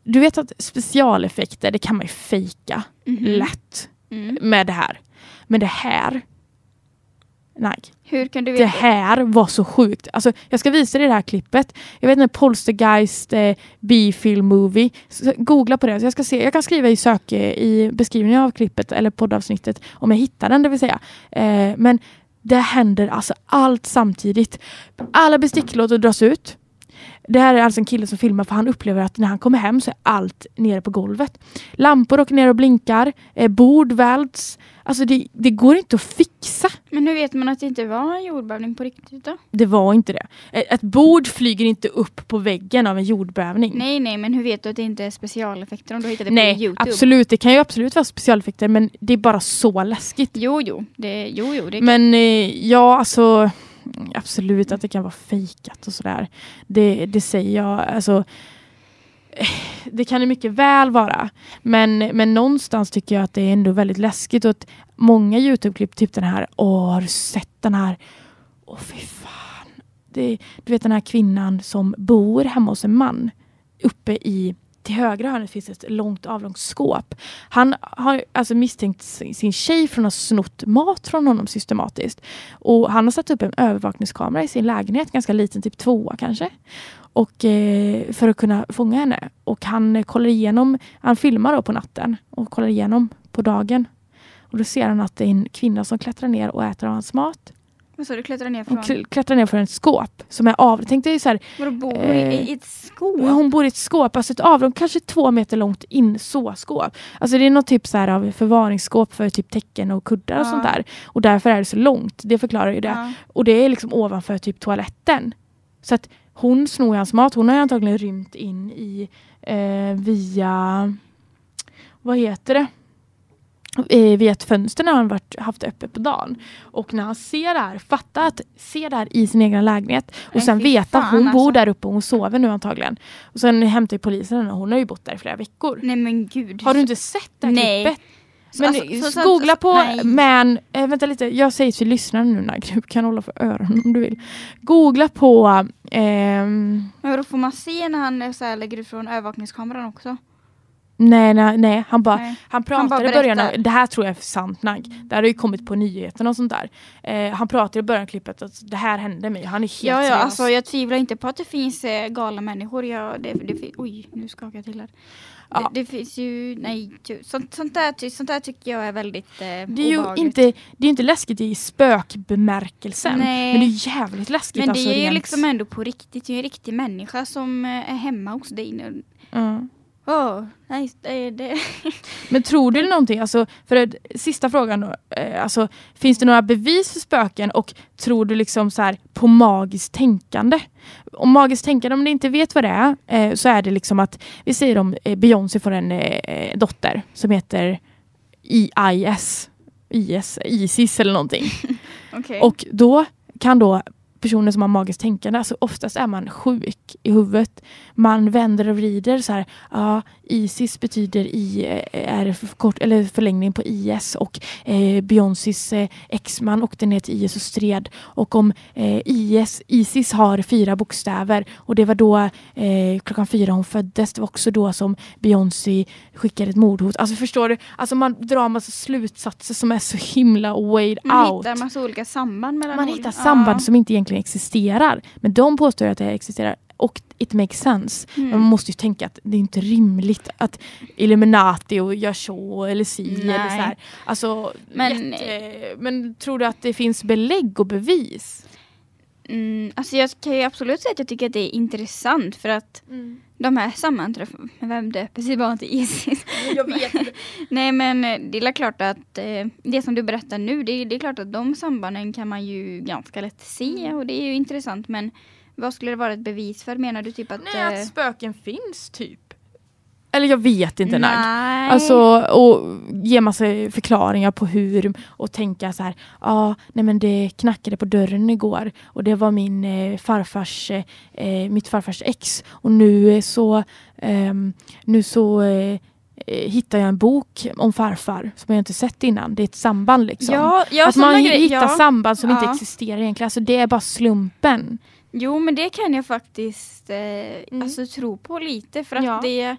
Du vet att specialeffekter, det kan man ju fejka mm -hmm. lätt mm. med det här. Men det här Nej. Hur kan du veta? Det här var så sjukt. Alltså, jag ska visa dig det här klippet. Jag vet inte, Polstergeist eh, B-film movie. Så, googla på det. Så jag, ska se. jag kan skriva i sök eh, i beskrivningen av klippet eller poddavsnittet om jag hittar den, det vill säga. Eh, men det händer alltså allt samtidigt. Alla besticklådor dras ut. Det här är alltså en kille som filmar för han upplever att när han kommer hem så är allt nere på golvet. Lampor åker ner och blinkar, eh, bord välts. Alltså det, det, går inte att fixa. Men hur vet man att det inte var en jordbävning på riktigt då? Det var inte det. Ett bord flyger inte upp på väggen av en jordbävning. Nej, nej, men hur vet du att det inte är specialeffekter om du hittade nej, på Youtube? absolut. Det kan ju absolut vara specialeffekter men det är bara så läskigt. Jo, jo. Det, jo, jo det men eh, ja, alltså absolut att det kan vara fejkat och sådär. Det, det säger jag. Alltså, det kan det mycket väl vara. Men, men någonstans tycker jag att det är ändå väldigt läskigt. Och att många Youtube-klipp, typ den här, åh har du sett den här? Åh fy fan. Det, du vet den här kvinnan som bor hemma hos en man uppe i till högra hörnet finns ett långt avlångt skåp. Han har alltså misstänkt sin tjej från att ha snott mat från honom systematiskt. Och han har satt upp en övervakningskamera i sin lägenhet, ganska liten, typ tvåa kanske. Och, eh, för att kunna fånga henne. Och han kollar igenom, han filmar då på natten och kollar igenom på dagen. Och då ser han att det är en kvinna som klättrar ner och äter av hans mat. Vad sa du? Klättrar ner från? Hon klättrar ner från ett skåp som är av... Tänk dig så här... Vadå bor eh, i ett skåp? Hon bor i ett skåp, alltså ett avrum, kanske två meter långt in så skåp. Alltså det är något typ så här av förvaringsskåp för typ tecken och kuddar och sånt där. Och därför är det så långt. Det förklarar ju det. Ja. Och det är liksom ovanför typ toaletten. Så att hon snor hans mat. Hon har antagligen rymt in i eh, via... Vad heter det? eh, vid ett fönster när han varit, haft öppet på dagen. Och när han ser det här, fatta att se det här i sin egen lägenhet och Nej, sen veta att hon alltså. bor där uppe och hon sover nu antagligen. Och sen hämtar polisen henne och hon har ju bott där i flera veckor. Nej men gud. Har du inte sett det här Nej. klippet? Men alltså, så, googla på nej. man, äh, vänta lite, jag säger till lyssnarna nu när du kan hålla för öronen om du vill. Googla på... Ähm, men då får man se när han så här, lägger ut från övervakningskameran också? Nej, nej, nej. Han, bara, nej. han pratade i början, av, det här tror jag är sant nagg. Det här har ju kommit på nyheterna och sånt där. Eh, han pratade i början av klippet att det här hände mig. Han är helt Ja, ja alltså, jag tvivlar inte på att det finns eh, galna människor. Jag, det, det, oj, nu skakar jag till här. Ja. Det, det, finns ju, nej, sånt, sånt, där, sånt där tycker jag är väldigt eh, Det är ju inte, det är inte läskigt i spökbemärkelsen. Nej. Men det är jävligt läskigt. Men det alltså, är ju rent... liksom ändå på riktigt. Det är en riktig människa som eh, är hemma hos dig nu. Mm. Oh, nice. det, det. Men tror du någonting? Alltså, för det, sista frågan då. Eh, alltså, finns det några bevis för spöken och tror du liksom så här, på magiskt tänkande? Om magiskt tänkande, om ni inte vet vad det är, eh, så är det liksom att vi säger om eh, Beyoncé får en dotter som heter IIS, IS, Isis eller någonting. okay. Och då kan då personer som har magiskt tänkande, alltså oftast är man sjuk i huvudet. Man vänder och vrider så här, ja, Isis betyder i, eh, är förkort, eller förlängning på IS och eh, Beyoncés eh, exman åkte ner till IS och stred och om eh, IS, Isis har fyra bokstäver och det var då eh, klockan fyra hon föddes, det var också då som Beyoncé skickade ett mordhot. Alltså förstår du? Alltså man drar massa slutsatser som är så himla weighed man out. Man hittar massa olika samband mellan Man hittar samband ja. som inte egentligen existerar. Men de påstår att det existerar och it makes sense. Mm. Man måste ju tänka att det är inte rimligt att Illuminati och gör så eller si Nej. eller så här. Alltså, men, jätte, men tror du att det finns belägg och bevis? Mm, alltså jag kan ju absolut säga att jag tycker att det är intressant för att mm. De här sammanträffen, vem döper sig barn till Isis? Jag vet Nej men det är klart att eh, det som du berättar nu, det, det, är klart att de sambanden kan man ju ganska lätt se mm. och det är ju intressant men vad skulle det vara ett bevis för? Menar du typ att... Nej, att eh, spöken finns typ. Eller jag vet inte Nej. Alltså och ge massa förklaringar på hur och tänka så här. Ja, ah, nej men det knackade på dörren igår och det var min eh, farfars, eh, mitt farfars ex och nu så, eh, nu så eh, hittar jag en bok om farfar som jag inte sett innan. Det är ett samband liksom. Ja, ja, att man hittar ja. samband som inte existerar egentligen. Alltså det är bara slumpen. Jo men det kan jag faktiskt eh, mm. alltså, tro på lite för att det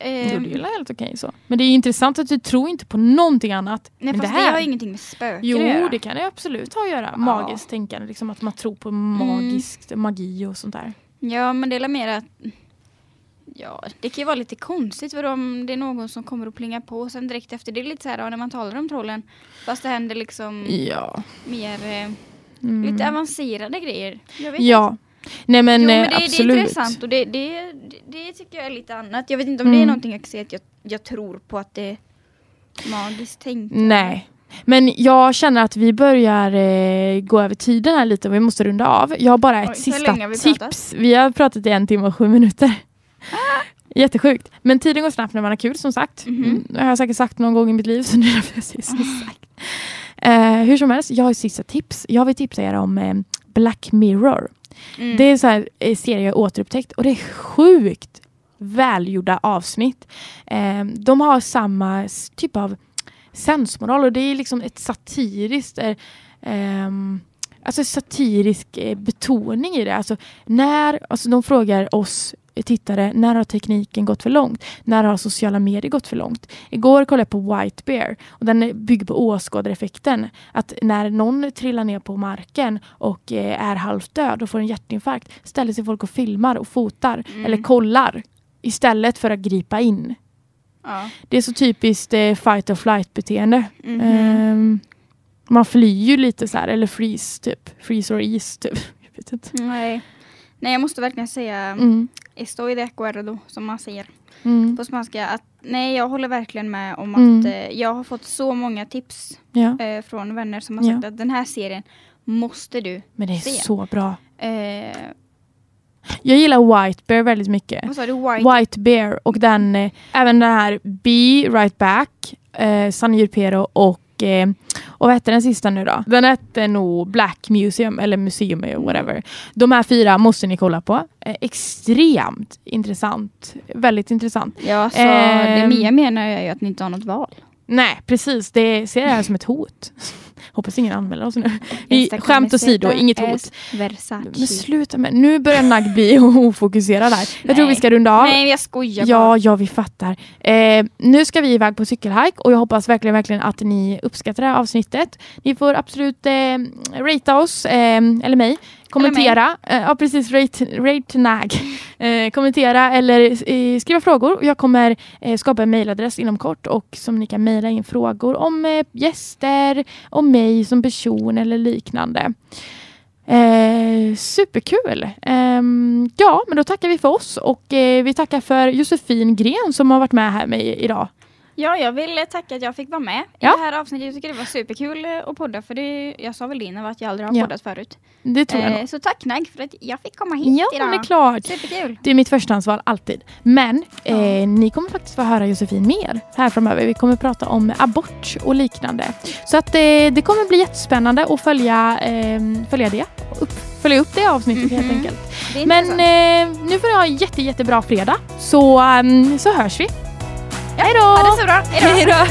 eh, det är helt okej så. Men det är intressant att du tror inte på någonting annat. Nej fast det, här. det har ingenting med spöken Jo att göra. det kan det absolut ha att göra. Ja. Magiskt tänkande, liksom att man tror på magiskt, mm. magi och sånt där. Ja men det är mer att Ja, det kan ju vara lite konstigt för om det är någon som kommer och plingar på sen direkt efter. Det är lite så här när man talar om trollen. Fast det händer liksom ja. mer eh, Mm. Lite avancerade grejer. ja. Inte. Nej men, jo, men det, absolut. det är intressant och det, det, det, tycker jag är lite annat. Jag vet inte om mm. det är mm. någonting jag kan säga att jag, jag tror på att det är magiskt tänkt. Nej. Men jag känner att vi börjar eh, gå över tiden här lite och vi måste runda av. Jag har bara ett Oj, sista vi tips. Pratat? Vi har pratat i en timme och sju minuter. Ah. Jättesjukt. Men tiden går snabbt när man har kul som sagt. Mhm. Mm -hmm. Det har jag säkert sagt någon gång i mitt liv. Så nu är det som sagt. Eh, hur som helst, jag har ett sista tips. Jag vill tipsa er om eh, Black Mirror. Mm. Det är en sån här eh, serie jag återupptäckt och det är sjukt välgjorda avsnitt. Eh, de har samma typ av sensmoral och det är liksom ett satiriskt eh, ehm, alltså satirisk eh, betoning i det. Alltså när, alltså de frågar oss tittare, när har tekniken gått för långt? När har sociala medier gått för långt? Igår kollade jag på White Bear och den bygger på åskådareffekten. Att när någon trillar ner på marken och eh, är halvt död och får en hjärtinfarkt ställer sig folk och filmar och fotar mm. eller kollar istället för att gripa in. Ja. Det är så typiskt eh, fight or flight beteende. Mm -hmm. um, man flyr ju lite så här, eller freeze typ. Freeze or ease typ. Nej. Nej, jag måste verkligen säga mm. estoy de acuerdo, som man säger mm. på spanska. Att, nej, jag håller verkligen med om mm. att eh, jag har fått så många tips ja. eh, från vänner som har sagt ja. att den här serien måste du Men det är se. så bra. Eh, jag gillar White Bear väldigt mycket. Vad sa du? White, White Bear och den, eh, även den här Be Right Back eh, San Junipero och och vad hette den sista nu då? Den hette nog Black Museum eller Museum whatever. De här fyra måste ni kolla på. Eh, extremt intressant. Väldigt intressant. Ja, så eh, det Mia menar är ju att ni inte har något val. Nej, precis. Det ser här som ett hot. Hoppas ingen anmäler oss nu. Vi, skämt åsido, inget hot. Men sluta med, nu börjar Nagg bli ofokuserad här. Jag tror vi ska runda av. Nej, jag skojar bara. Ja, ja, vi fattar. Eh, nu ska vi iväg på cykelhike och jag hoppas verkligen, verkligen att ni uppskattar det här avsnittet. Ni får absolut eh, ratea oss, eh, eller mig, kommentera, eh, ja precis, rate, rate nag. Eh, kommentera eller eh, skriva frågor. Jag kommer eh, skapa en mejladress inom kort och som ni kan mejla in frågor om eh, gäster, om mig som person eller liknande. Eh, superkul! Ehm, ja, men då tackar vi för oss och vi tackar för Josefin Gren som har varit med här med idag. Ja, jag vill tacka att jag fick vara med ja. i det här avsnittet. Jag tycker det var superkul eh, att podda för det, jag sa väl innan att jag aldrig har ja. poddat förut. Det tror jag eh, Så tack Nag för att jag fick komma hit ja, idag. Ja, är klart. Superkul. Det är mitt förstahandsval alltid. Men eh, ni kommer faktiskt få höra Josefin mer här framöver. Vi kommer prata om abort och liknande. Så att eh, det kommer bli jättespännande att följa, eh, följa det. Upp, följa upp det avsnittet mm -hmm. helt enkelt. Men eh, nu får jag ha en jätte, jättebra fredag. Så, um, så hörs vi. Ja, Hej då! Ha det så bra! Hej då!